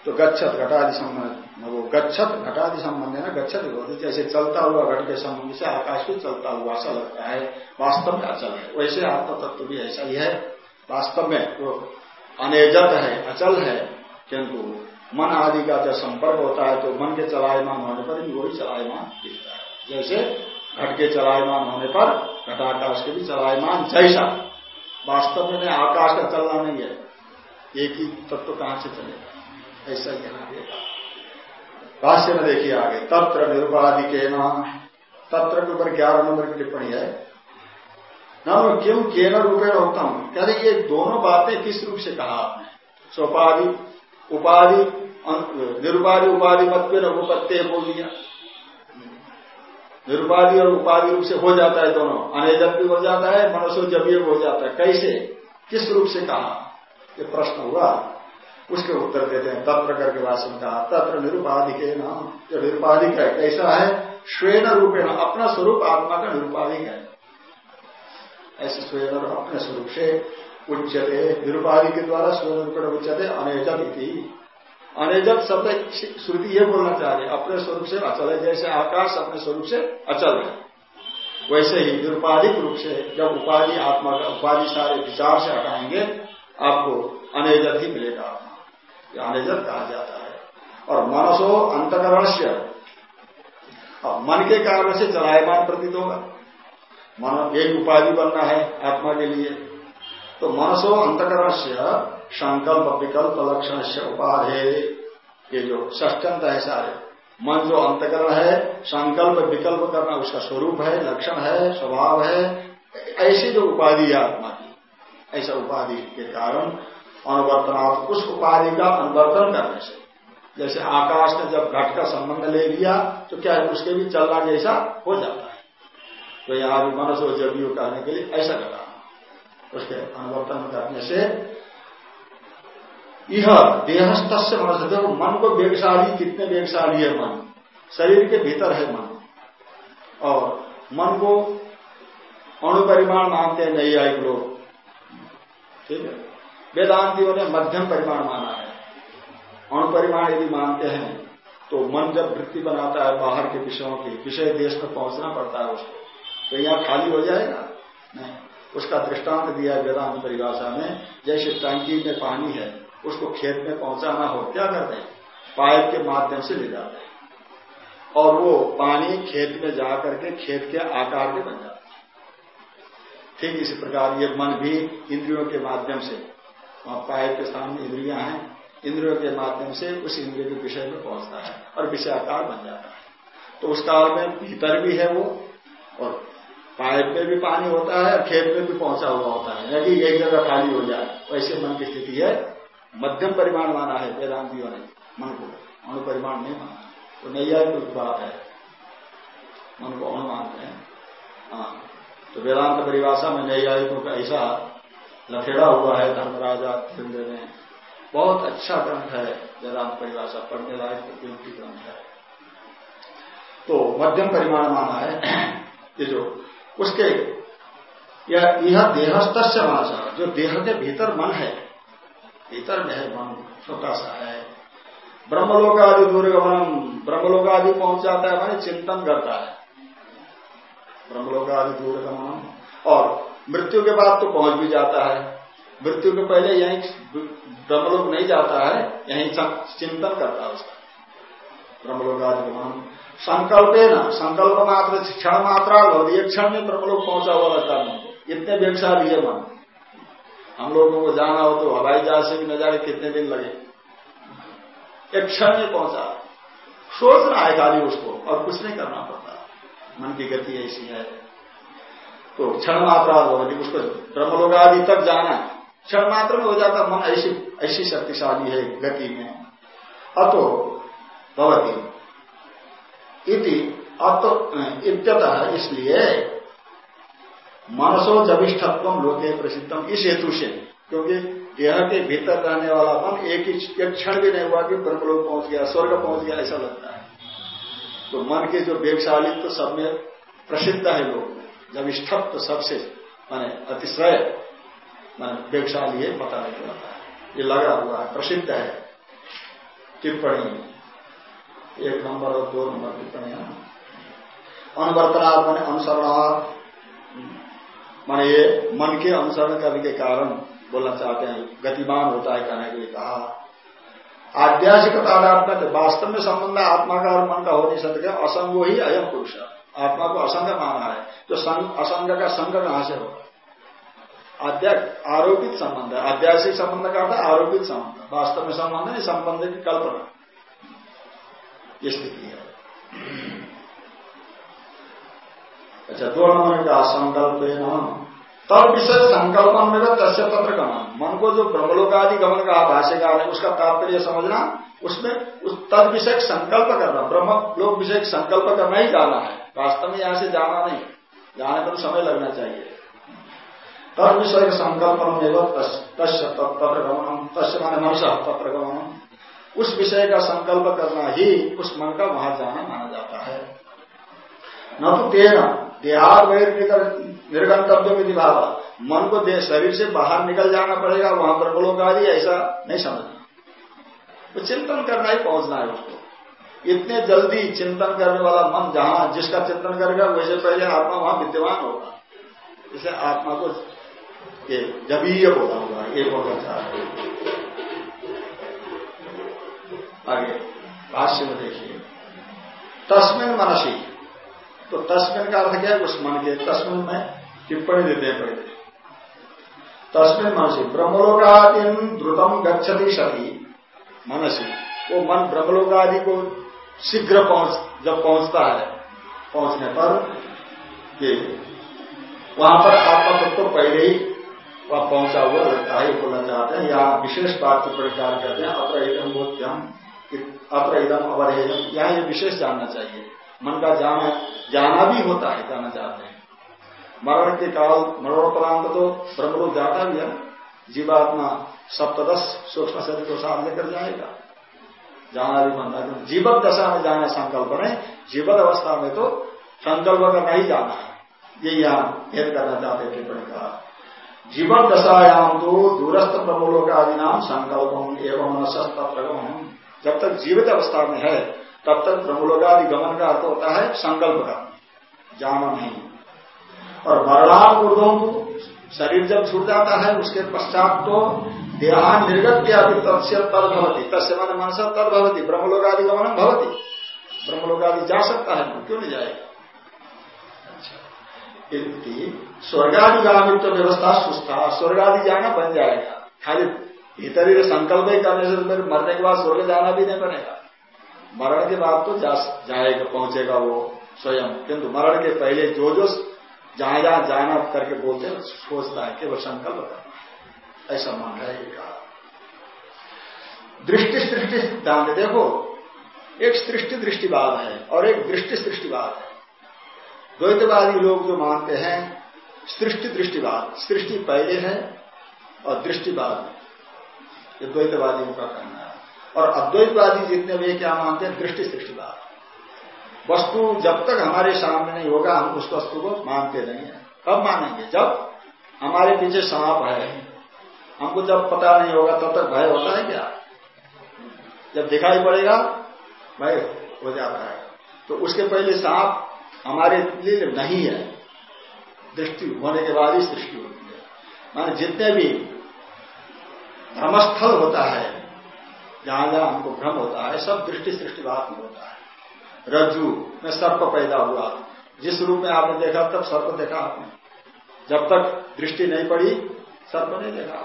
तो गच्छत घटादि संबंध वो गच्छत घटादि संबंध है ना, गच्छत होती जैसे चलता हुआ घट के संबंध से आकाश भी चलता हुआ, ऐसा लगता है। वास्तव में अचल है। वैसे आत्म तत्व भी ऐसा ही है। वास्तव में वो अनेजत है, अचल है। किंतु मन आदि का जब संपर्क होता है तो मन के चलायमान होने पर ही वही चलायमान दिखता है। जैसे घट के चलायमान होने पर घटाकाश के भी चलायमान जैसा। वास्तव में आकाश का चलना नहीं है। एक ही तत्व कहाँ से चलेगा? ऐसा कहना देगा भाष्य में देखिए आगे, तत्र निरुपाधि के नाम तत्र के ऊपर ग्यारह नंबर की टिप्पणी है। न, क्यों केन रूपेण उत्तम कहते ये दोनों बातें किस रूप से कहा आपने? सोपाधि, उपाधि निरुपाधि उपाधि मत पे रघुपत्य बोल दिया। निरुपाधि और उपाधि रूप से हो जाता है दोनों। अनेजत भी हो जाता है, मनुष्य जब हो जाता है। कैसे? किस रूप से कहा? ये प्रश्न हुआ। उसके उत्तर देते हैं। तत्र करके वासन कहा, तत्र निरुपाधिक नाम। जो निरुपाधिक है। कैसा है? श्वेन रूपेण। अपना स्वरूप आत्मा का निरुपाधिक है। ऐसे स्वयं अपने स्वरूप से उच्चते। निरुपाधि के द्वारा स्वयं रूपेण उच्चते। अनेजत इति अनेजत शब्द श्रुति ये बोलना चाह रहे अपने स्वरूप से अचल है, जैसे आकाश अपने स्वरूप से अचल है। वैसे ही निरुपाधिक रूप से जब उपाधि, आत्मा का उपाधि सारे विचार से हटाएँगे, आपको अनेजत ही मिलेगा ज्ञानेजत कहा जाता है। और मनसो अंतकरण से मन के कारण से चलायमान प्रतीत होगा। मन एक उपाधि बनना है आत्मा के लिए। तो मनसो अंतकरण से संकल्प विकल्प लक्षण से उपाधे। ये जो ष्टंत है सारे। मन जो अंतकरण है, संकल्प विकल्प करना उसका स्वरूप है, लक्षण है, स्वभाव है। ऐसी जो उपाधि है आत्मा की, ऐसा उपाधि के कारण अनुवर्तनात् उस उपाधि का अनुवर्तन करने से। जैसे आकाश ने जब घट का संबंध ले लिया तो क्या है, उसके भी चलना जैसा हो जाता है। तो यहाँ भी मनस और कहने के लिए ऐसा करा उसके अनुवर्तन करने से यह देहस्थ से मन देखो मन को वेगशाली, कितने वेगशाली है मन? शरीर के भीतर है मन। और मन को अणुपरिमाण मानते हैं नई आयिक लोग। ठीक है? वेदांतियों ने मध्यम परिमाण माना है। अणुपरिमाण यदि मानते हैं तो मन जब वृत्ति बनाता है बाहर के विषयों की, विषय देश में पहुँचना पड़ता है उसको। तो यहाँ खाली हो जाएगा? नहीं। उसका दृष्टांत दिया है वेदांत परिभाषा में, जैसे टंकी में पानी है उसको खेत में पहुंचाना हो, क्या करते हैं? पाइप के माध्यम से ले जाते हैं। और वो पानी खेत में जा करके खेत के आकार के बन जाता है। ठीक इसी प्रकार ये मन भी इंद्रियों के माध्यम से, वहाँ पाइप के सामने इंद्रियाँ हैं, इंद्रियों के माध्यम से उस इंद्रिय के विषय में पहुँचता है और विषय आकार बन जाता है। तो उस काल में भीतर भी है वो, और पाइप में भी पानी होता है और खेत में भी पहुँचा हुआ होता है। यदि एक जगह खाली हो जाए, वैसे मन की स्थिति है मध्यम परिमाण माना है, वेदांतियों ने, मन को। अणुपरिमाण नहीं माना। तो नैया कुछ बात है। मन को अणु मानते हैं। हाँ। तो वेदांत परिभाषा में नैयायिकों का ऐसा लखेड़ा हुआ है, धर्मराजा धीरेन्द्र में बहुत अच्छा ग्रंथ है वेदांत परिभाषा, पढ़ने लायक उपयोगी ग्रंथ है। तो मध्यम परिमाण माना है। ये जो, उसके यह से मानसा जो देह के भीतर मन है भीतर में है, मन छोटा सा है। ब्रह्मलोक आदि दूरगमनम ब्रह्मलोक आदि पहुँच जाता है, मानी चिंतन करता है। ब्रह्मलोक आदि दूरगमनम। और मृत्यु के बाद तो पहुँच भी जाता है। मृत्यु के पहले यही ब्रह्मलोक नहीं जाता है, यही चिंतन करता है उसका। ब्रह्मलोक आदि गमन संकल्प है ना संकल्प मात्र, क्षण मात्रा क्षण में ब्रह्मलोक पहुँचा हुआ रहता है इतने व्यवसाय लिए मन। हम लोगों को जाना हो तो हवाई जहाज़ से भी न जाए, कितने दिन लगे? एक क्षण में पहुँचा। सोच रहा है खाली उसको, और कुछ नहीं करना पड़ता। मन की गति ऐसी है। तो क्षण मात्रा होगी उसको ब्रह्मलोग आदि तक जाना क्षण मात्र में हो जाता मन ऐसी ऐसी शक्तिशाली है गति में। अतो भवती। इति अतो, इत्यतः इसलिए मनसो जविष्ठत्व लोके प्रसिद्धम। इस हेतु से, क्योंकि देह के भीतर रहने वाला मन एक ही क्षण भी नहीं हुआ कि ब्रह्मलोक पहुँच गया, स्वर्ग पहुँच गया, ऐसा लगता है। तो मन के जो वेगशाली तो सब में प्रसिद्ध है लोग स्थप्त सबसे, माने अतिश्रय, मान वेगशाली है पता नहीं चलता है ये लगा हुआ है, प्रसिद्ध है। टिप्पणी, एक नंबर और दो नंबर टिप्पणियाँ अनुवर्तनात्म अनुसरण माने ये मन के अनुसरण करने के कारण बोलना चाहते हैं, गतिमान होता है कहने के लिए कहा। आध्यासिक तादात्म्य वास्तव में संबंध आत्मा का और मन का हो नहीं सकता, असंग ही अयम पुरुष। आत्मा को असंग माना है तो असंग का संग कहाँ से होगा? आरोपित संबंध है। आध्यासिक संबंध का अर्थ आरोपित संबंध। वास्तव में संबंध नहीं, संबंध की कल्पना। स्थिति है। अच्छा दो नंबर का संकल्प तब विषय संकल्पन में तस्य तत्र गमन मन को जो ब्रह्मलोकादि गमन का भाष्यकार है, उसका तात्पर्य समझना, उसमें उस तद विषय संकल्प करना ब्रह्म लोक विषय संकल्प करना ही जाना है। वास्तव में यहाँ से जाना नहीं जाने पर समय लगना चाहिए। तद विषय संकल्पन में तस्य तत्र गमनम तस्य माने मनस तत्र गमनम उस विषय का संकल्प करना ही उस मन का वहाँ जाना माना जाता है। न तो तेना देहार वैर निर्गंतव्य में भाव मन को देह शरीर से बाहर निकल जाना पड़ेगा, वहाँ पर आदि ऐसा नहीं समझना। तो चिंतन करना ही पहुँचना है उसको। इतने जल्दी चिंतन करने वाला मन जहाँ जिसका चिंतन करेगा, वैसे पहले आत्मा वहाँ विद्यमान होगा। इसे आत्मा को जबीय बोला होगा ये बोलना चाहते आगे, भाष्य में देखिए। तस्मिन मनसी तो तस्मिन का अर्थ क्या है? उस मन के तस्मिन में टिप्पणी देते हैं पहले तस्मिन मनसी ब्रह्मलोकादि द्रुतम गच्छति सती। मनसी, वो मन ब्रह्मलोकादि को शीघ्र पहुँच, जब पहुँचता है, पहुँचने पर ये वहाँ पर आत्मा तत्व तो पहले ही वह पहुँचा हुआ लगता है बोलना चाहते हैं। यहाँ विशेष बात को प्रचार करते हैं, अत्र इदम बोध्यम अत्र इदम अवरेयम यहाँ ये विशेष जानना चाहिए। मन का जाना जाना भी होता है, जाना चाहते हैं। मरण के काल, मरणोपरांत तो ब्रह्मलोक जाता भी है। जीवात्मा सप्तदश सूक्ष्म शरीर को साथ लेकर जाएगा। जाना भी बनता है जीवत दशा में जाना संकल्प नहीं। जीवत अवस्था में तो संकल्प करना ही जाना है। ये यहाँ भेद करना चाहते टिप्पणी का। जीवन दशायाम तो दूरस्थ प्रमोलोक आदि नाम संकल्प एवं तत्प्रगम जब तक जीवित अवस्था में है तब तक ब्रह्मलोकादि गमन का अर्थ होता है संकल्प का। जाना नहीं। और मरणाम ऊर्धों शरीर जब छूट जाता है, उसके पश्चात तो देहा निर्गत किया तत्स्य तद भवती। तस्य मन मनसा तद भवती। ब्रह्मलोकादि गमन भवती। ब्रह्मलोकादि जा सकता है, क्यों नहीं जाएगा? स्वर्गादिगामित्व व्यवस्था सुस्था। स्वर्गादि जाना बन जाएगा। खाली भीतर संकल्प ही करने से मरने के बाद स्वर्ग जाना भी नहीं बनेगा। मरण के बाद तो जा, जाएगा पहुंचेगा वो स्वयं। किंतु मरण के पहले जो जो जहाँ जहाँ जाना करके बोलते हैं सोचता है केवल संकल्प करना ऐसा मान रहा है कहा। दृष्टि सृष्टि सिद्धांत देखो एक सृष्टि दृष्टिवाद है और एक दृष्टि सृष्टिवाद है। द्वैतवादी लोग जो मानते हैं सृष्टि दृष्टिवाद सृष्टि पहले है और दृष्टिवाद ये द्वैतवादियों का कहना है। और अद्वैतवादी जितने भी क्या मानते हैं? दृष्टि सृष्टिवाद वस्तु जब तक हमारे सामने नहीं होगा, हम उस वस्तु को मानते नहीं है। कब मानेंगे? जब हमारे पीछे सांप है। हमको जब पता नहीं होगा, तब तक भय होता है क्या? जब दिखाई पड़ेगा, भय हो जाता है। तो उसके पहले सांप हमारे लिए नहीं है। दृष्टि होने के बाद ही सृष्टि होती है। माने जितने भी धर्मस्थल होता है जहाँ जहाँ हमको भ्रम होता है, सब दृष्टि सृष्टिवाद में होता है। रज्जु में सर्प पैदा हुआ। जिस रूप में आपने देखा, तब सर्प देखा आपने। जब तक दृष्टि नहीं पड़ी, सर्प नहीं देखा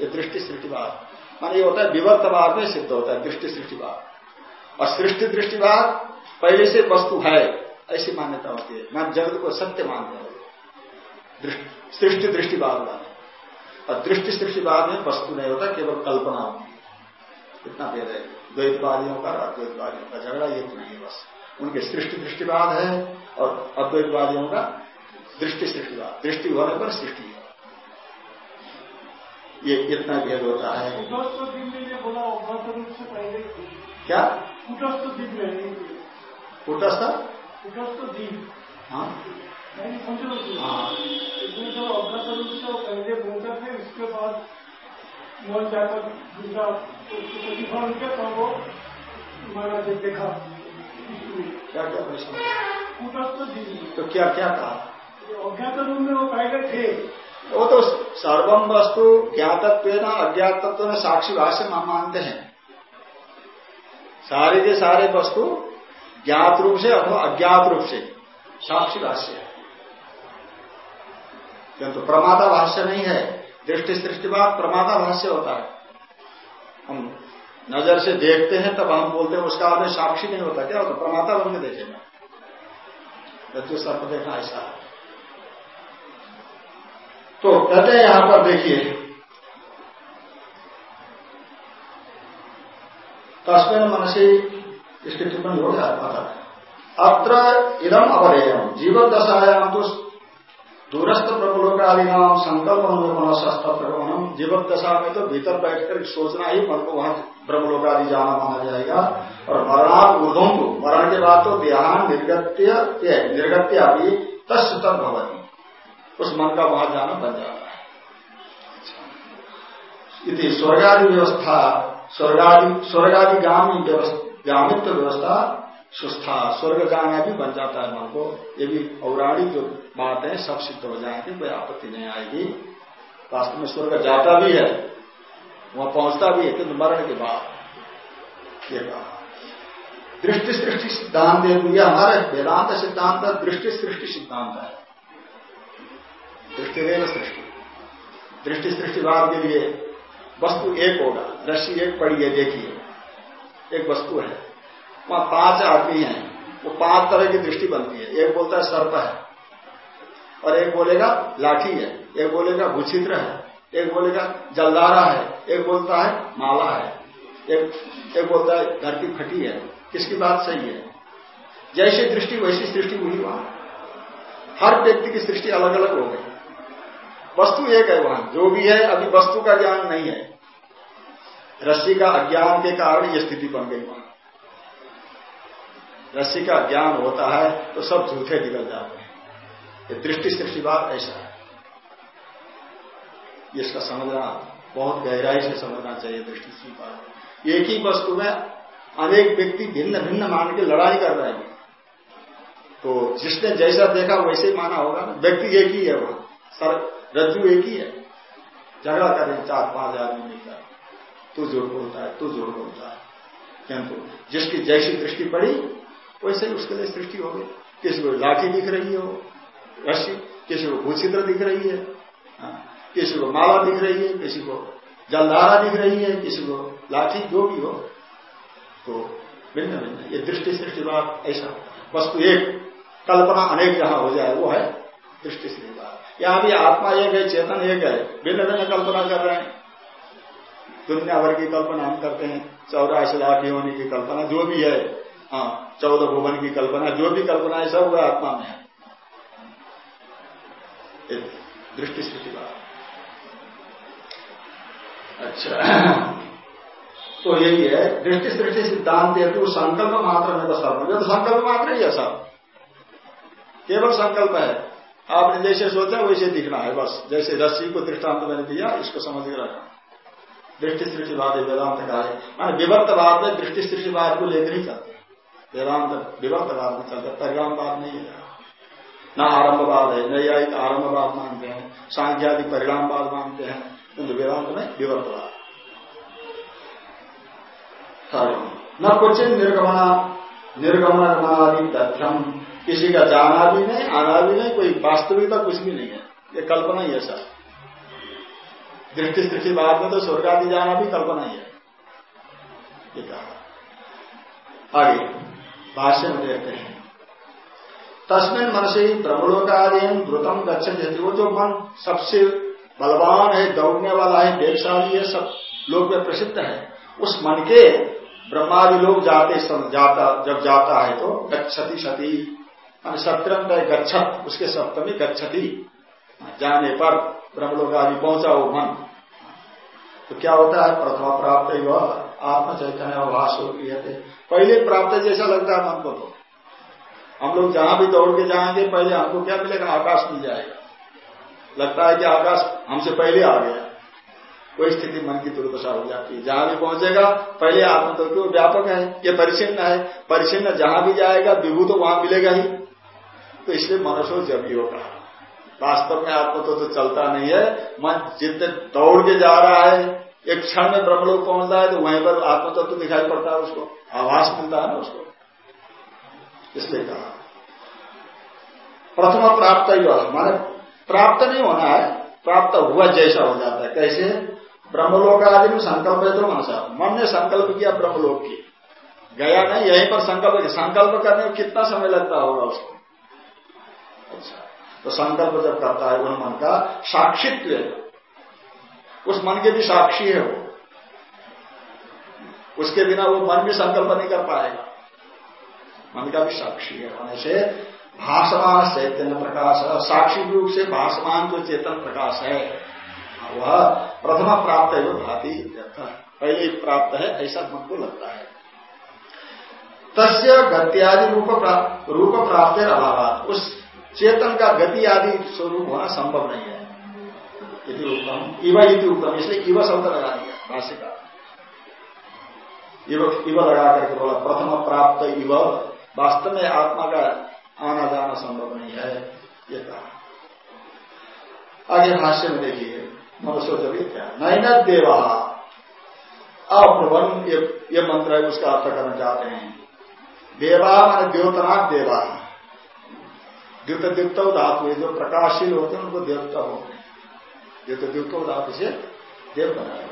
ये दृष्टि सृष्टिवाद मान ये होता है विवर्तवाद में सिद्ध होता है, दृष्टि सृष्टिवाद और सृष्टि दृष्टिवाद पहले से वस्तु है, ऐसी मान्यता होती है। मान जगत को सत्य मानते हैं। सृष्टि दृष्टिवाद वाले और दृष्टि सृष्टिवाद में वस्तु नहीं होता, केवल कल्पना होती इतना भेद है। द्वैतवादियों का अद्वैतवादियों का झगड़ा ये तो नहीं है बस। उनके सृष्टि दृष्टिवाद है और अद्वैतवादियों का दृष्टि सृष्टिवाद। दृष्टि होने पर सृष्टि है। ये इतना भेद होता है। क्या? कुटस्थ हाँ। हाँ। पहले बोलते थे उसके बाद जाकर दूसरा प्रतिफल के तो वो माना जब देखा। क्या क्या प्रश्न? कूटस्थ तो क्या क्या कहा अज्ञात रूप में वो पहले थे। वो तो सर्वम वस्तु ज्ञातत्व न अज्ञातत्व में साक्षी भाष्य हम मानते हैं। सारे के सारे वस्तु ज्ञात रूप से अथवा अज्ञात रूप से साक्षी भाष्य है। किंतु प्रमाता भाष्य नहीं है। दृष्टि सृष्टिवाद प्रमाता भाष्य होता है। हम नज़र से देखते हैं, तब हम बोलते हैं, उसका में साक्षी नहीं होता क्या? होता प्रमाता बन के देखेगा। रज्जु सर्प देखा ऐसा तो कहते हैं यहाँ पर देखिए। तस्मिन मनसी इसकी टिप्पणी हो गया, पता अत्र इदम अवरेयम जीवन दशायाम तो दूरस्थ प्रभुलोकादि नाम संकल्प अनुगमन शस्त्र प्रगमनम जीवन दशा में तो भीतर बैठकर सोचना ही मन को वहाँ ब्रह्मलोकादि जाना माना जाएगा। और मरणात ऊर्धों को मरण के बाद तो देहान निर्गत्य निर्गत्य अभी तस् तक भवती। उस मन का वहाँ जाना बन जाता है। इति स्वर्गादि व्यवस्था, स्वर्गादि स्वर्गादि गामी गामित्व व्यवस्था सुस्था स्वर्ग जाना भी बन जाता है मन को ये भी पौराणिक जो बात है, सब सिद्ध हो जाएँगे, कोई आपत्ति नहीं आएगी। वास्तव में स्वर्ग जाता भी है, वहाँ पहुँचता भी है, किंतु मरण के बाद। ये कहा। दृष्टि सृष्टि सिद्धांत यह हमारे वेदांत सिद्धांत दृष्टि सृष्टि सिद्धांत है। दृष्टिदेव सृष्टि। दृष्टि सृष्टिवाद के लिए वस्तु एक होगा, दृष्टि एक पड़ी है, देखिए। एक वस्तु है। वहाँ पाँच आदमी हैं वो पाँच तरह की दृष्टि बनती है। एक बोलता है सर्प है, और एक बोलेगा लाठी है, एक बोलेगा भूचित्र है, एक बोलेगा जलदारा है, एक बोलता है माला है, एक एक बोलता है घर की फटी है। किसकी बात सही है? जैसी दृष्टि, वैसी सृष्टि हुई वहाँ। हर व्यक्ति की सृष्टि अलग अलग हो गई। वस्तु एक है वहाँ, जो भी है, अभी वस्तु का ज्ञान नहीं है। रस्सी का अज्ञान के कारण यह स्थिति बन गई वहाँ। रस्सी का ज्ञान होता है तो सब झूठे निकल जाते हैं। ये दृष्टि सृष्टिवाद ऐसा है। इसका समझना, बहुत गहराई से समझना चाहिए दृष्टि सृष्टिवाद एक ही वस्तु में अनेक व्यक्ति भिन्न भिन्न मान के लड़ाई कर रहे हैं। तो जिसने जैसा देखा, वैसे ही माना होगा ना। व्यक्ति एक ही है वहाँ। सर, रज्जु एक ही है। झगड़ा करें, चार, पाँच आदमी मिलकर। तू जोड़ बोलता है, तू जोड़ बोलता है। किंतु जिसकी जैसी दृष्टि पड़ी वैसे ही उसके लिए सृष्टि होगी किसी को लाठी दिख रही हो रस्सी किसी को भूचित्र दिख रही है हाँ, किसी को माला दिख रही है किसी को जलधारा दिख रही है किसी को लाठी जो भी हो तो भिन्न भिन्न ये दृष्टि सृष्टि बात ऐसा। वस्तु एक कल्पना अनेक जहाँ हो जाए वो है दृष्टि सृष्टि बात। यहाँ भी आत्मा एक है चेतन एक है भिन्न भिन्न कल्पना कर रहे हैं। दुनिया भर की कल्पना हम करते हैं चौरासी लाख होने की कल्पना जो भी है हाँ चौदह भुवन की कल्पना, जो भी कल्पना है, सब वह आत्मा में है। दृष्टि स्थिति बात। अच्छा। तो यही है, दृष्टि सृष्टि सिद्धांत हेतु संकल्प मात्र में तो सर्व तो संकल्प मात्र ही है सब। केवल संकल्प है। आपने जैसे सोचा, वैसे दिखना है, बस। जैसे रस्सी को दृष्टांत मैंने दिया, इसको समझ के रखा दृष्टि सृष्टिवाद वेदांत का है। मान विवर्तवाद में दृष्टि सृष्टिवाद को लेकर ही चलते वेदांत विवर्तवाद में चलते परिणामवाद नहीं है। न आरंभवाद है नैयायिक आरंभवाद मानते हैं। सांख्यादि परिणामवाद मानते हैं। किंतु वेदांत में विवर्तवाद न कुछ निर्गमना निर्गमनादि तथ्यम। किसी का जाना भी नहीं, आना भी नहीं, कोई वास्तविकता कुछ भी नहीं है। ये कल्पना ही है सर। दृष्टि दृष्टि बाद में तो स्वर्ग आदि जाना भी कल्पना ही है। ये कहा। आगे। भाष्य में हैं। तस्मिन मन से ही ब्रह्मलोकादीन द्रुतम गच्छन वो जो मन सबसे बलवान है, दौड़ने वाला है, वेगशाली है, सब लोग में प्रसिद्ध है, उस मन के ब्रह्मादि लोग जाते जाता, जब जाता है तो गच्छति सती। सप्तम गच्छत, उसके सप्तमी गच्छति। जाने पर ब्रह्मलोक आदि पहुँचा वो मन। तो क्या होता है? प्रथमा प्राप्त ही आत्म चैतन्य भाष थे पहले प्राप्त जैसा लगता है मन को तो। हम लोग जहाँ भी दौड़ के जाएँगे पहले हमको क्या मिलेगा? आकाश मिल जाएगा। लगता है कि आकाश हमसे पहले आ गया। कोई स्थिति मन की दुर्दशा हो जाती है। जहाँ भी पहुंचेगा पहले आत्म तो क्यों व्यापक है। ये परिचिन्न है। परिचिन्न जहाँ भी जाएगा विभू तो वहाँ मिलेगा ही। तो इसलिए मनुष्य जब ही। होगा वास्तव में आत्मा तो, तो चलता नहीं है। मन जितने दौड़ के जा रहा है एक क्षण में ब्रह्मलोक पहुँचता है तो वहीं पर आत्म तत्व तो दिखाई पड़ता है उसको आवास मिलता है ना उसको। इसलिए कहा। प्रथम प्राप्त ही माने प्राप्त नहीं होना है, प्राप्त हुआ जैसा हो जाता है। कैसे? ब्रह्मलोक आदि में संकल्प है तो मनसा मन ने संकल्प किया ब्रह्मलोक की। गया नहीं, यहीं पर संकल्प संकल्प करने में कितना समय लगता होगा उसको? अच्छा। तो संकल्प जब करता है उन मन का साक्षित्व उस मन के भी साक्षी है वो। उसके बिना वो मन भी संकल्प नहीं कर पाएगा। मन का भी साक्षी है। होने से भाषमान चैतन्य प्रकाश है। साक्षी रूप से भाषमान जो चेतन प्रकाश है, वह प्रथमा प्राप्त है वो भाती पहले प्राप्त है, ऐसा मन को लगता है। तस्य गत्यादि रूप रूप प्राप्त अभाव उस चेतन का गति आदि स्वरूप होना संभव नहीं है। यदि उत्तम इवा यदि उत्तम इसलिए इव शब्द लगा दिया भाष्य का इव लगा करके बोला प्रथम प्राप्त इव वास्तव में आत्मा का आना जाना संभव नहीं है ये कहा। आगे भाष्य में देखिए मनुष्य जब क्या? नैन देवा। अप्रवन ये, ये मंत्र है उसका अर्थ करना चाहते हैं। देवा मान द्योतनाथ देवा। द्युत द्युक्त धातु जो प्रकाशशील होते हैं उनको देवता होते हैं द्युत द्युक्त धातु से देव बनाया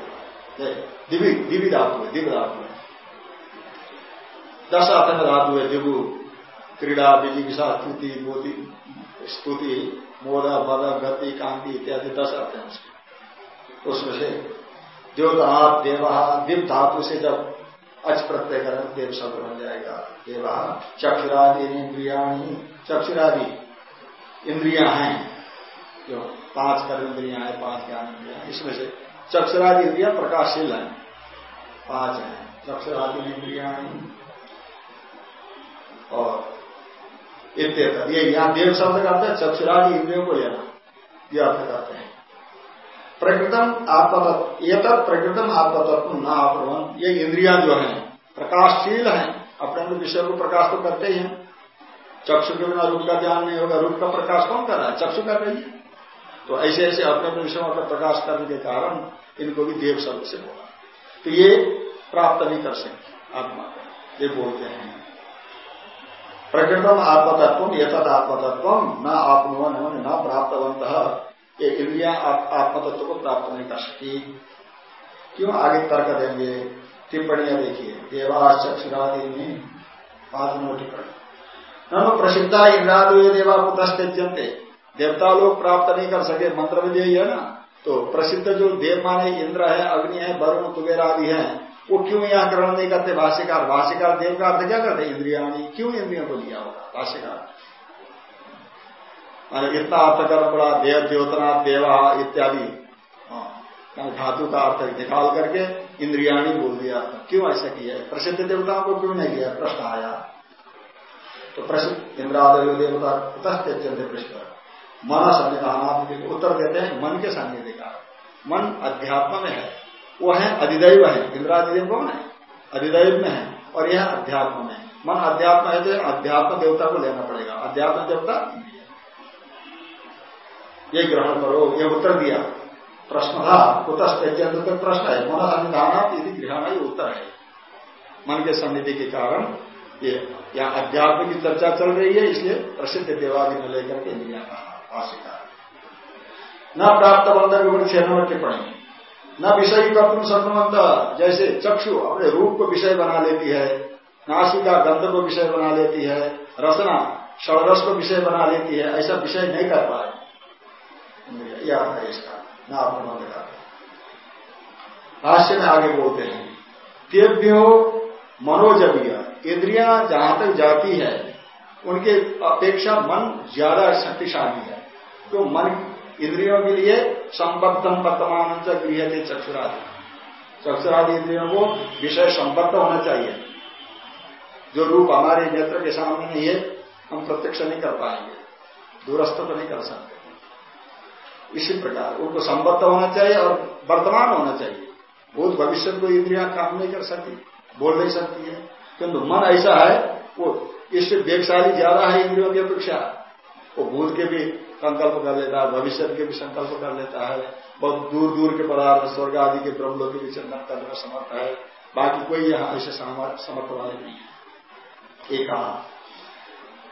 दिव्य दिव्य धातु है, दिव्य धातु है। दस आतंक धातु है दिगु क्रीड़ा विजिगिषा स्तुति मोदी स्तुति, मोदा मद गति, कांति इत्यादि दस आते हैं उसके उसमें से द्योतनाथ देवा दिव धातु से जब अच प्रत्यय करें, देव शब्द बन जाएगा। देवा, चक्षुरादि, इंद्रियाणी, चक्षुरादि, इंद्रिया हैं जो पाँच कर्म इंद्रिया है पाँच ज्ञान इंद्रिया इसमें से चक्षुरादि इंद्रिया प्रकाशशील है। पाँच है। चक्षुरादि इंद्रिया और इत्यत ये यहाँ देव शब्द करते हैं, चक्षुरादि इंद्रियों को लेना। यह अर्थ करते हैं। प्रकृतम आत्मतत्व ये तब प्रकृतम आत्मतत्व न आप्रवन ये इंद्रिया जो है, प्रकाशशील है, अपने अपने विषय को प्रकाश तो करते ही हैं। चक्षु के बिना रूप का ज्ञान नहीं होगा। रूप का प्रकाश कौन कर रहा है? चक्षु कर रही है। तो ऐसे ऐसे अपने अपने विषयों का प्रकाश करने के कारण इनको भी देव शब्द से बोला तो ये प्राप्त नहीं कर सकते, आत्मा ये बोलते हैं। प्रकृतम आत्मतत्व ये तद आत्मतत्व न आपनुवन न प्राप्तवंत ये इंद्रिया आत्मतत्व को प्राप्त नहीं कर सकती। क्यों आगे तर्क देंगे? टिप्पणियाँ देखिए। देवास चक्षुरादि में पाँच नंबर टिप्पणी न प्रसिद्धा इंद्रादि देवा कुतस्त्यजंते देवता लोग प्राप्त नहीं कर सके मंत्र में यही है ना। तो प्रसिद्ध जो देव माने इंद्र है अग्नि है वरुण कुबेर आदि है वो क्यों यहाँ ग्रहण नहीं करते? भाष्यकार भाष्यकार देव का अर्थ क्या करते इंद्रिया क्यों इंद्रियों को लिया होगा भाष्यकार। इतना अर्थ करना पड़ा देव द्योतना देवा इत्यादि। हाँ, धातु का अर्थ निकाल करके इंद्रियाणी बोल दिया। क्यों ऐसा किया है? प्रसिद्ध देवताओं को क्यों नहीं किया? प्रश्न आया। तो प्रसिद्ध इंद्रादय देवता कुतस्त्यंत पृष्ठ मन संविधान उत्तर देते हैं मन के का। मन अध्यात्म में है। वो है अधिदैव है। इंद्रादिदेव कौन है? अधिदैव में है और यह अध्यात्म में मन अध्यात्म है तो अध्यात्म देवता को लेना पड़ेगा। अध्यात्म देवता ये ग्रहण करो, ये उत्तर दिया। प्रश्न था कुतः प्रश्न है। मन संविधान यदि ग्रहण ही उत्तर है। मन के सन्निधि के कारण ये, या अध्यात्म की चर्चा चल रही है, इसलिए प्रसिद्ध देवादि में लेकर के इंद्रिया कहा भाषिका न प्राप्त बंधन के छह नंबर टिप्पणी। न विषय कर्तुम सर्वमंत, जैसे चक्षु अपने रूप को विषय बना लेती है नासिका गंध को विषय बना लेती है, रसना षड़रस को विषय बना लेती है, ऐसा विषय नहीं कर पाए। है इसका, न भाष्य में आगे बोलते हैं, तेभ्यो मनोजबीय इंद्रिया जहाँ तक जाती है, उनके अपेक्षा मन ज़्यादा शक्तिशाली है। तो मन इंद्रियों के लिए संबद्धम वर्तमान गृह थे चक्षुरादि। चक्षुरादि इंद्रियों को विषय संबद्ध होना चाहिए। जो रूप हमारे नेत्र के सामने नहीं है, हम प्रत्यक्ष नहीं कर पाएँगे। दूरस्थ तो नहीं कर सकते। इसी प्रकार उनको संबद्ध होना चाहिए और वर्तमान होना चाहिए। भूत भविष्य को इंद्रिया काम नहीं कर सकती, बोल नहीं सकती है। किंतु मन ऐसा है, वो इससे वेगशाली, ज़्यादा है इंद्रियों की अपेक्षा, वो भूत के भी संकल्प कर लेता है, भविष्य के भी संकल्प कर लेता है, बहुत दूर दूर के पदार्थ स्वर्ग आदि के ब्रह्म के भी चिंतन करने समर्थ है। बाकी कोई यहाँ ऐसे समर्थ वाले नहीं है। एक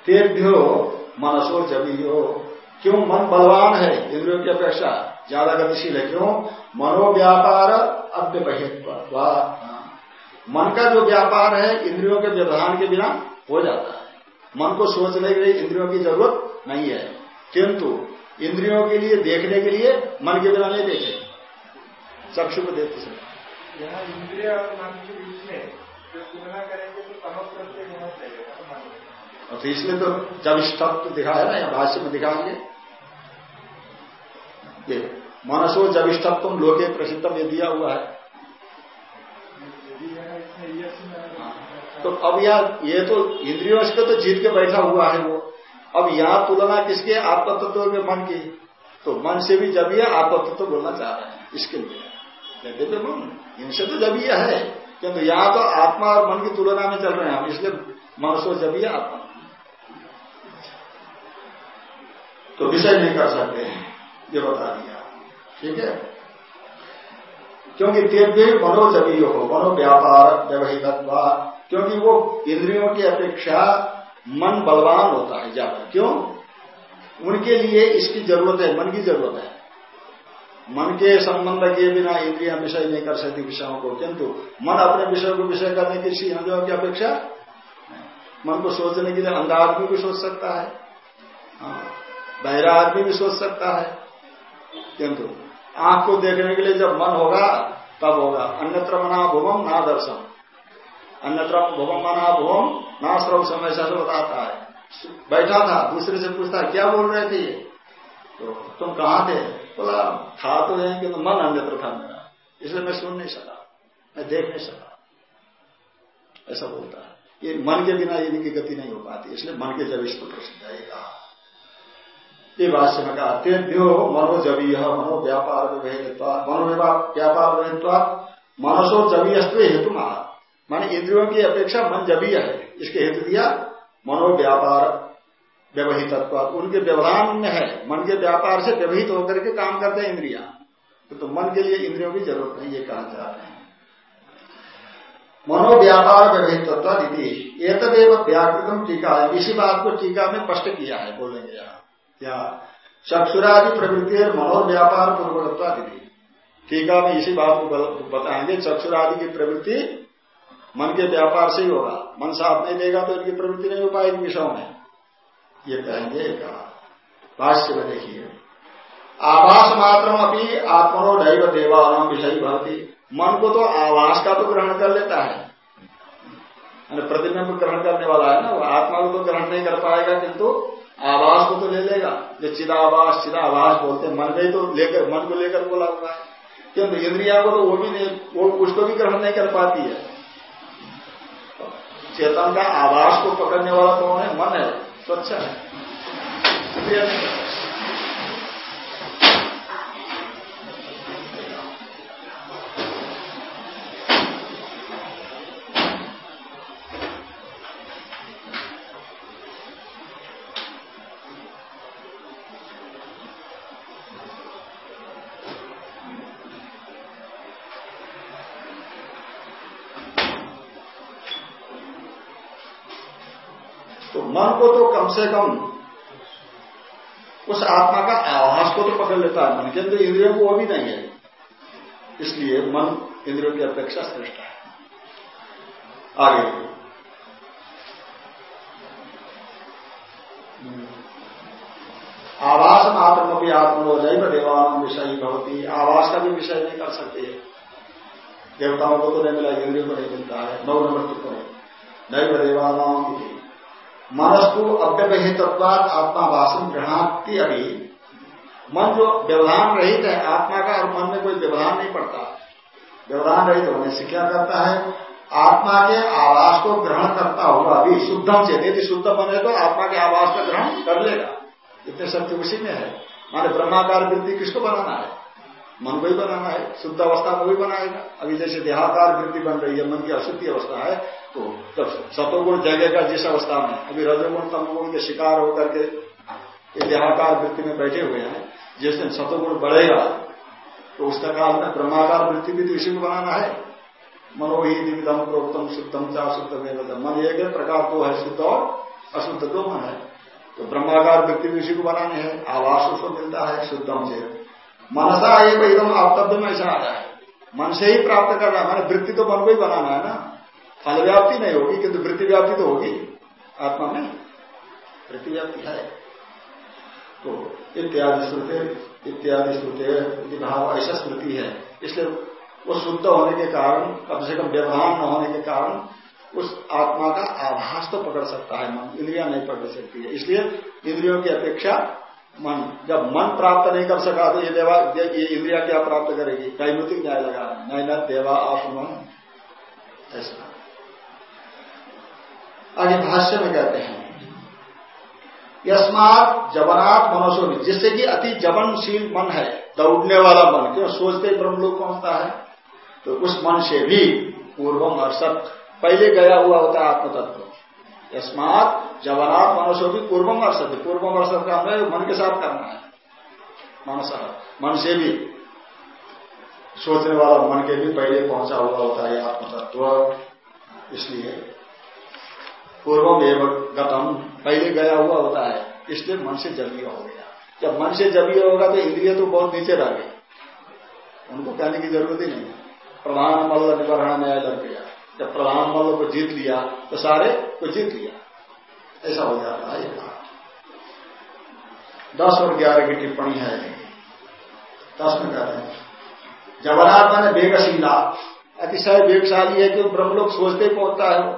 तेभ्यो मनसो जबियो क्यों? मन बलवान है, इंद्रियों की अपेक्षा। ज़्यादा गतिशील है। क्यों? मनोव्यापार अव्यपहित मन का जो व्यापार है, इंद्रियों के व्यवधान के बिना हो जाता है। मन को सोचने के लिए इंद्रियों की ज़रूरत नहीं है। किंतु इंद्रियों के लिए देखने के लिए मन के बिना नहीं देखे। चक्षु को देखते समय यहाँ इंद्रिय और मन के बीच में जो तुलना करेंगे तो होना चाहिए तो इसलिए तो जब तत्व दिखाया ना या भाष्य में दिखाएँगे। ये मनसो जब तुम लोके प्रसिद्धम ये दिया हुआ है। तो अब यार ये तो इंद्रियों से तो जीत के बैठा हुआ है वो। अब यहाँ तुलना किसके आत्मतत्व के मन की। तो मन से भी जब यह आत्मतत्व बोलना चाह रहे हैं, इसके लिए। दिव्य मन? इनसे तो जब यह है, किंतु यहाँ तो आत्मा और मन की तुलना में चल रहे हैं हम, इसलिए मन सो जब यह आत्मा। तो विषय नहीं कर सकते हैं, ये बता दिया। ठीक है? क्योंकि तेव्य मनो जबी हो मनो व्यापार व्यवहित क्योंकि वो इंद्रियों की अपेक्षा मन बलवान होता है ज़्यादा। क्यों? उनके लिए इसकी ज़रूरत है मन की ज़रूरत है। मन के संबंध के बिना इंद्रिया विषय नहीं कर सकती विषयों को। किंतु मन अपने विषय को विषय करने की इसी इंद्रियों की अपेक्षा मन को सोचने के लिए अंधा आदमी भी सोच सकता है। हाँ, बहरा आदमी भी सोच सकता है। किंतु आँख को देखने के लिए जब मन होगा तब होगा। अन्यत्र मना भुवम ना दर्शन अन्यत्र भुवम मना भुवम ना श्रव समय से बताता है बैठा था, दूसरे से पूछता, क्या बोल रहे थे तो तुम कहाँ थे? बोला, था तो यही कि तो मन अन्यत्र था मेरा, इसलिए मैं सुन नहीं सका, मैं देख नहीं सका। ऐसा बोलता है। ये मन के बिना ये इनकी गति नहीं हो पाती, इसलिए मन के जब इसको प्रसिद्ध है कहा ये भाष्य में कहा तेभ्यो मनोजवीय मनो व्यापार मनो व्यापार मनसो जवीयस्तु हेतु महा माने इंद्रियों की अपेक्षा मन जबीय है इसके हेतु दिया मनोव्यापार व्यवहित उनके व्यवधान में है मन के व्यापार से व्यवहित होकर के काम करते हैं इंद्रिया। तो, तो मन के लिए इंद्रियों की ज़रूरत नहीं ये कहा जा रहे हैं। मनोव्यापार व्यवहित दीदी एतदेव व्याकृतम टीका है। इसी बात को टीका में स्पष्ट किया है बोलेंगे यहाँ। क्या? चक्षुरादि प्रवृत्ति मनोव्यापार पूर्वकत्वा दीदी टीका में इसी बात को बताएँगे चक्षुरादि की प्रवृत्ति मन के व्यापार से ही होगा। मन साथ नहीं देगा तो इनकी प्रवृत्ति नहीं हो पाएगी विषयों में। ये कहेंगे कहा। भाष्य में देखिए। आवास मात्र अभी आत्मनो दैव देवानाम विषय भरती मन को तो आवास का तो ग्रहण कर लेता है। प्रतिबिंब ग्रहण करने वाला है ना, वो आत्मा को तो ग्रहण नहीं कर पाएगा, किंतु आवास को तो ले लेगा। जो चिदावास चिदावास बोलते मन में तो लेकर, मन को लेकर बोला हुआ है। किंतु इंद्रिया को तो वो भी नहीं, वो उसको भी ग्रहण नहीं कर पाती है। चेतन का आवास को पकड़ने वाला कौन है? मन है। स्वच्छ है। मन को तो कम से कम उस आत्मा का आवास को तो पकड़ लेता है। मन के अंदर इंद्रियों को वो भी नहीं है। इसलिए मन इंद्रियों की अपेक्षा श्रेष्ठ है। आगे। आवास मात्र भी आत्मो जैव देवान विषय भवती। आवास का भी विषय नहीं कर सकते। देवताओं को तो नहीं मिला, इंद्रियों को नहीं मिलता है। नौ नंबर टिप्पणी नैव देवानाम मनस्तु अव्यवहित आत्मा वासन ग्रहणाती अभी। मन जो व्यवधान रहित है, आत्मा का और मन में कोई व्यवधान नहीं पड़ता। व्यवधान रहित होने से क्या करता है? आत्मा के आवास को ग्रहण करता होगा अभी शुद्धम से यदि शुद्ध बने तो आत्मा के आवास का ग्रहण कर लेगा। इतने सत्य उसी में है। माने ब्रह्माकार वृद्धि किसको बनाना है? मन को ही बनाना है, शुद्ध अवस्था को भी बनाएगा। अभी जैसे देहाकार वृत्ति बन रही है, मन की अशुद्धि अवस्था है तो जब सतोगुण जगेगा जिस अवस्था में, अभी रजोगुण, तमोगुण के शिकार होकर के देहाकार वृत्ति में बैठे हुए हैं, जिस दिन सतोगुण बढ़ेगा तो उसका काल में ब्रह्माकार वृत्ति भी तो को बनाना है। मनो ही दिविधम प्रोक्तम शुद्धम चा शुद्ध मन एक प्रकार तो है शुद्ध और अशुद्ध दो मन है। तो ब्रह्माकार वृत्ति भी इसी को बनाने हैं आवास उसको मिलता है शुद्धम से मनसा एक एकदम आपतव्य में ऐसा आ है। मन से ही प्राप्त करना है। मैंने वृत्ति तो मन को ही बनाना है ना। फल व्याप्ति नहीं होगी, किंतु वृत्ति व्याप्ति तो होगी। आत्मा में वृत्ति व्याप्ति है। तो इत्यादि श्रुते इत्यादि श्रुते भाव, ऐसा स्मृति है। इसलिए वो शुद्ध होने के कारण, कम से कम व्यवहार न होने के कारण, उस आत्मा का आभास तो पकड़ सकता है। मन इंद्रिया नहीं पकड़ सकती है। इसलिए इंद्रियों की अपेक्षा मन, जब मन प्राप्त नहीं कर सका तो ये देवा, ये इंद्रिया क्या प्राप्त करेगी? कैमुतिक न्याय लगा। नहीं न, देवा आत्मन। ऐसा। आगे भाष्य में कहते हैं। यस्मात जबनात् मनुष्य में, जिससे कि अति जबनशील मन है, दौड़ने वाला मन, क्यों? सोचते ही ब्रह्मलोक पहुँचता है। तो उस मन से भी पूर्वम अर्षत पहले गया हुआ होता है आत्मतत्व। यस्मात जवानात मनुष्य भी पूर्वम अर्षद पूर्वम अर्षद का हमें मन के साथ करना है। मनस। मन से भी सोचने वाला मन के भी पहले पहुँचा हुआ होता है आत्मतत्व। इसलिए पूर्वम एवं गतम पहले गया हुआ होता है, इसलिए मन से जलीय हो गया। जब मन से जलीय होगा तो इंद्रिय तो बहुत नीचे रह गई उनको कहने की ज़रूरत ही नहीं प्रधान मल्ल निवारण न्याय लग गया जब प्रधान मल्ल को जीत लिया तो सारे को जीत लिया। ऐसा हो जाता है दस और ग्यारह की टिप्पणी है। दस में कहते हैं। जबरात मैंने बेगशीला अतिशय वेगशाली है क्योंकि ब्रह्म लोग सोचते ही पहुँचता है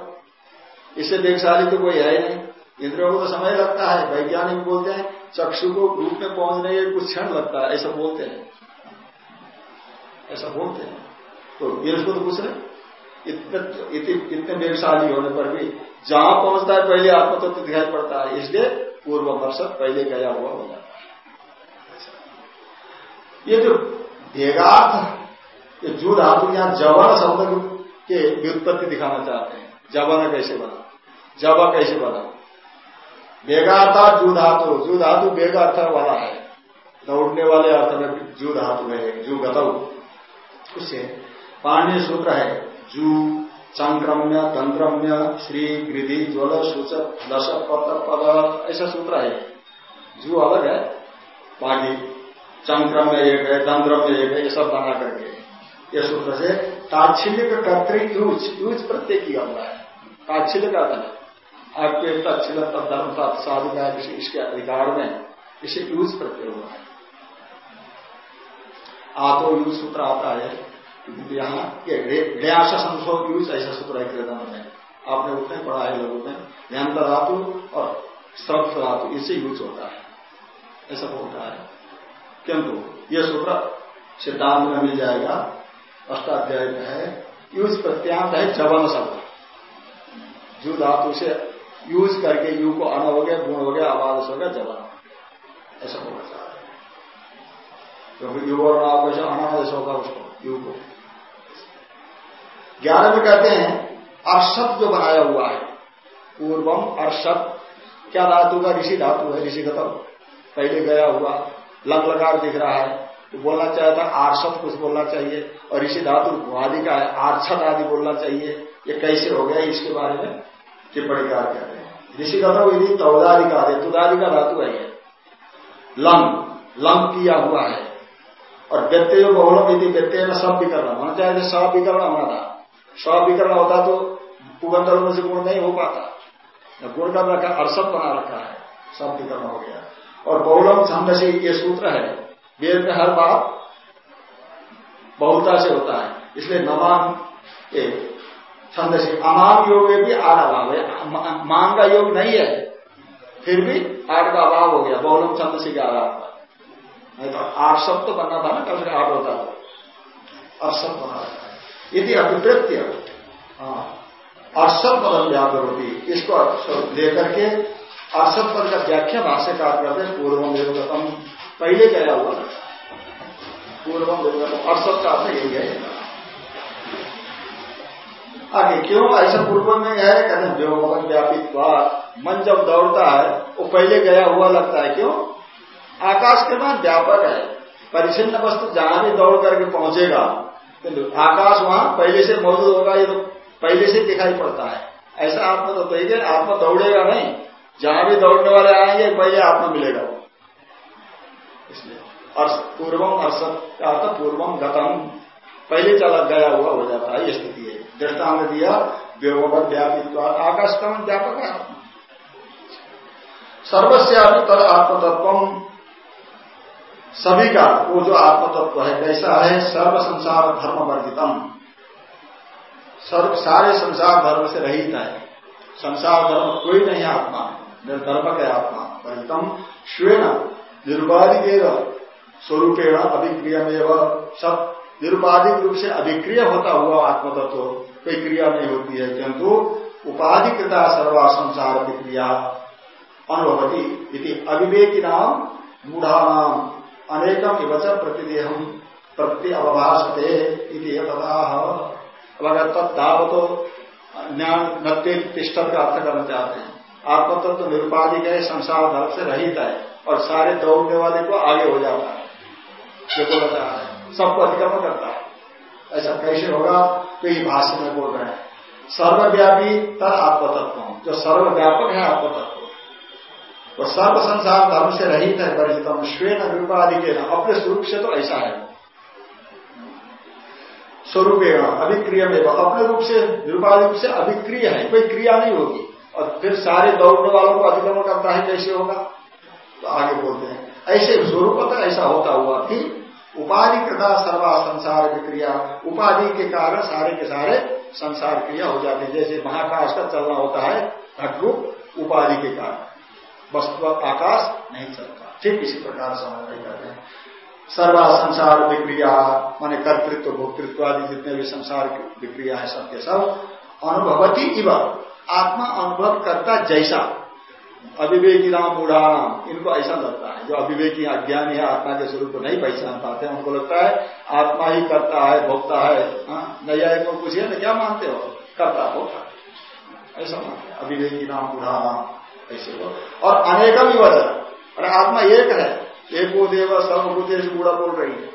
इससे वेगशाली तो कोई है नहीं। इंद्रियों को तो समय लगता है, वैज्ञानिक बोलते हैं, चक्षु को रूप में पहुँचने के कुछ क्षण लगता है, ऐसा बोलते हैं। ऐसा बोलते हैं। तो वीर को तो पूछ रहे इतने इतने वेगशाली होने पर भी जहाँ पहुँचता है, पहले आत्मतत्व तो दिखाई पड़ता है। इसलिए पूर्व वर्ष पहले गया हुआ हो जाता है। ये जो वेगार्थ ये जू धातु यहाँ जवन शब्द के व्युत्पत्ति दिखाना चाहते हैं। जवन कैसे बना? जवा कैसे बना? वेगार्था जू धातु जू धातु वेग अर्थ वाला है। दौड़ने वाले अर्थ में जू धातु है जू गतव उससे पानी सूत्र है। जू संक्रम्य तंत्रम्य श्री गृधि ज्वल सूचक दश पत्र पद, ऐसा सूत्र है। जू अलग है। बाकी संक्रम्य एक है तंत्रम्य एक है, ये सब बना करके। ये सूत्र से ताच्छिल्य कर्तरी यूज़ यूज़ प्रत्येक किया हुआ है। ताच्छिल्य का अर्थ आपके तत्ल धर्म साधु का इसके अधिकार में, इसे यूज़ प्रत्यय हुआ है। आतो यूज़ सूत्र आता है। यहाँ न्यास संशोध यूज़ ऐसा सूत्र है क्रेदन में। आपने उतने पढ़ा है लोगों में ध्यान धातु और श्रभ धातु, इसे यूज़ होता है। ऐसा होता है। किंतु यह सूत्र सिद्धांत में मिल जाएगा। अष्टाध्याय में है यूज़ प्रत्यांत है जवन शब्द। जू धातु से यूज़ करके यू को अन हो गया, गुण हो गया, आवाज़ हो गया, जवान। ऐसा होना चाह क्योंकि यू और आप अनादेश होगा उसको, यू को। ग्यारह में कहते हैं, अर्षद जो बनाया हुआ है, पूर्वम अर्षद। क्या धातु का? ऋषि धातु है, ऋषि खत्म पहले गया हुआ लग लगार दिख रहा है तो बोलना चाहिए था, आर्षद कुछ बोलना चाहिए, और ऋषि धातु आदि का है, आर्षद आदि बोलना चाहिए। ये कैसे हो गया इसके बारे में टिप्पणीकार कहते हैं। ऋषि का यदि तौदाधिकार है तुदाधिका धातु है लम लम किया हुआ है। और व्यत्यय बहुलम यदि व्यत्यय में सब विकरण होना चाहिए सब विकरण होना था सब विकरण होता तो पुगंधर्म से गुण नहीं हो पाता। गुण का रखा, अरसत बना रखा है, सब विकरण हो गया। और बहुलम छंद से ये सूत्र है, वेद में हर बात बहुलता से होता है। इसलिए नमान छंद से अमान योग में भी आठ अभाव है। मान का योग नहीं है, फिर भी आठ का अभाव हो गया, बहुलम छंद से क्या रहा नहीं तो आठ शब्द तो बनना था ना, कल से आठ होता था। अर्षद बना है। यदि अभिप्रत्य। हाँ। अर्षद पदम व्यापार होती इसको लेकर के अर्षद पद का व्याख्या भाष्यकार करते हैं पूर्वम देवगतम पहले गया हुआ पूर्वम देवगतम अर्षद का अर्थ यही है। आगे क्यों? ऐसा पूर्व में है, कहते हैं व्योमन व्यापित मन जब दौड़ता है, वो पहले गया हुआ लगता है। क्यों? आकाश के बाद व्यापक है। परिचिन्न वस्तु जहाँ भी दौड़ करके पहुंचेगा किंतु तो आकाश वहाँ पहले से मौजूद होगा ये तो पहले से दिखाई पड़ता है। ऐसा आत्मा तो देखिए आत्मा दौड़ेगा नहीं। जहाँ भी दौड़ने वाले आएँगे, पहले आत्मा मिलेगा वो। इसलिए पूर्वम अर्षद का पूर्वम गतम। पहले चला गया हुआ हो जाता है, ये स्थिति है। दृष्टांत दिया व्योमवत व्यापित आकाश का व्यापक है। सर्वस्यापि तद आत्मतत्व सभी का वो जो आत्मतत्व है, कैसा है? सर्व संसार धर्म वर्जितम। सर्व, सारे संसार धर्म से रहित है। संसार धर्म कोई नहीं आत्मा। निर्धर्मक है आत्मा। वर्जितम। श्वेन निर्बाधिक स्वरूपेण अभिक्रियमेव। सब निरुपाधिक रूप से अभिक्रिय होता हुआ आत्मतत्व कोई क्रिया नहीं होती है, किंतु उपाधिकृता सर्वा संसार की क्रिया अनुभवती अविवेकी नाम मूढ़ा नाम अनेकम इवच प्रतिदेहम प्रति अवभाषते तत्व ज्ञान नत्य तिष्ठत का अर्थ करना चाहते हैं। आत्मतत्व तो निरुपाधिक है, संसार धर्म से रहित है और सारे दौड़ने वाले को आगे हो जाता है। जा रहा है। सबको अधिक्रमण करता है। ऐसा कैसे होगा? तो ये भाष्य में बोल रहे हैं। सर्वव्यापी तर आत्मतत्व जो सर्वव्यापक है आत्मतत्व। वो तो सर्व संसार धर्म से रहित है परिचितम स्वेन रूपादि के अपने स्वरूप से तो ऐसा है। स्वरूप अभिक्रिय में अपने रूप से निरूपाधि रूप से अभिक्रिय है, कोई क्रिया नहीं होगी। और फिर सारे दौड़ने वालों को अतिक्रमण करता है, कैसे होगा? तो आगे बोलते हैं, ऐसे स्वरूप तो ऐसा होता हुआ थी उपाधि कृता सर्वा संसार की क्रिया उपाधि के कारण सारे के सारे संसार क्रिया हो जाते हैं। जैसे महाकाश का चलना होता है घट रूप उपाधि के कारण। वस्तु आकाश नहीं चलता। ठीक इसी प्रकार समन्वय करते हैं। सर्वा संसार विक्रिया माने कर्तृत्व भोक्तृत्व आदि जितने भी संसार की विक्रिया है सबके सब अनुभवती इव। आत्मा अनुभव करता जैसा। अविवेकी नाम बूढ़ा नाम इनको ऐसा लगता है। जो अविवेकी अज्ञानी है आत्मा के स्वरूप को नहीं पहचान पाते हैं उनको लगता है आत्मा ही करता है भोगता है। हाँ, नया को पूछिए ना क्या मानते हो? करता भोगता ऐसा मानते अविवेकी नाम बूढ़ा नाम ऐसे हो और अनेकम ही वजह अरे आत्मा एक है। एक वो देव सर्वभूत बूढ़ा बोल रही है।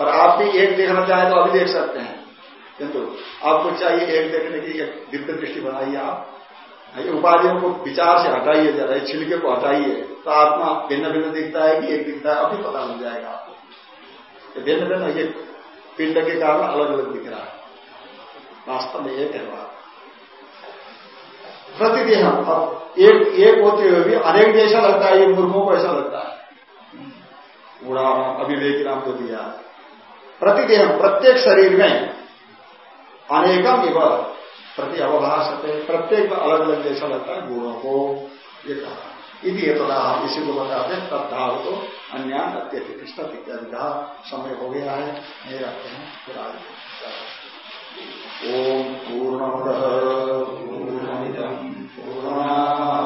और आप भी एक देखना चाहें तो अभी देख सकते हैं। किंतु आपको चाहिए एक देखने की, एक दिव्य दृष्टि बनाइए आप। उपाधियों को विचार से हटाइए जरा छिलके को हटाइए। तो आत्मा भिन्न भिन्न दिखता है कि एक दिखता है, अभी पता लग जाएगा आपको। भिन्न भिन्न ये पिंड के कारण अलग अलग दिख रहा है। वास्तव में एक है प्रतिदिन। अब एक एक होते हुए भी अनेक जैसा लगता है ये मूर्खों को ऐसा लगता है। बूढ़ा अभिवेक नाम तो दिया। प्रतिदेह प्रत्येक शरीर में अनेकम इव प्रति अवभाषते प्रत्येक में अलग अलग जैसा लगता है गुणों को ये कहा। यदि पता इसी को बताते हैं तब धाव तो अन्य अत्यधिष्ट इत्यादि समय हो गया है, नहीं रखते हैं, फिर आगे। ओम पूर्ण शङ्करम्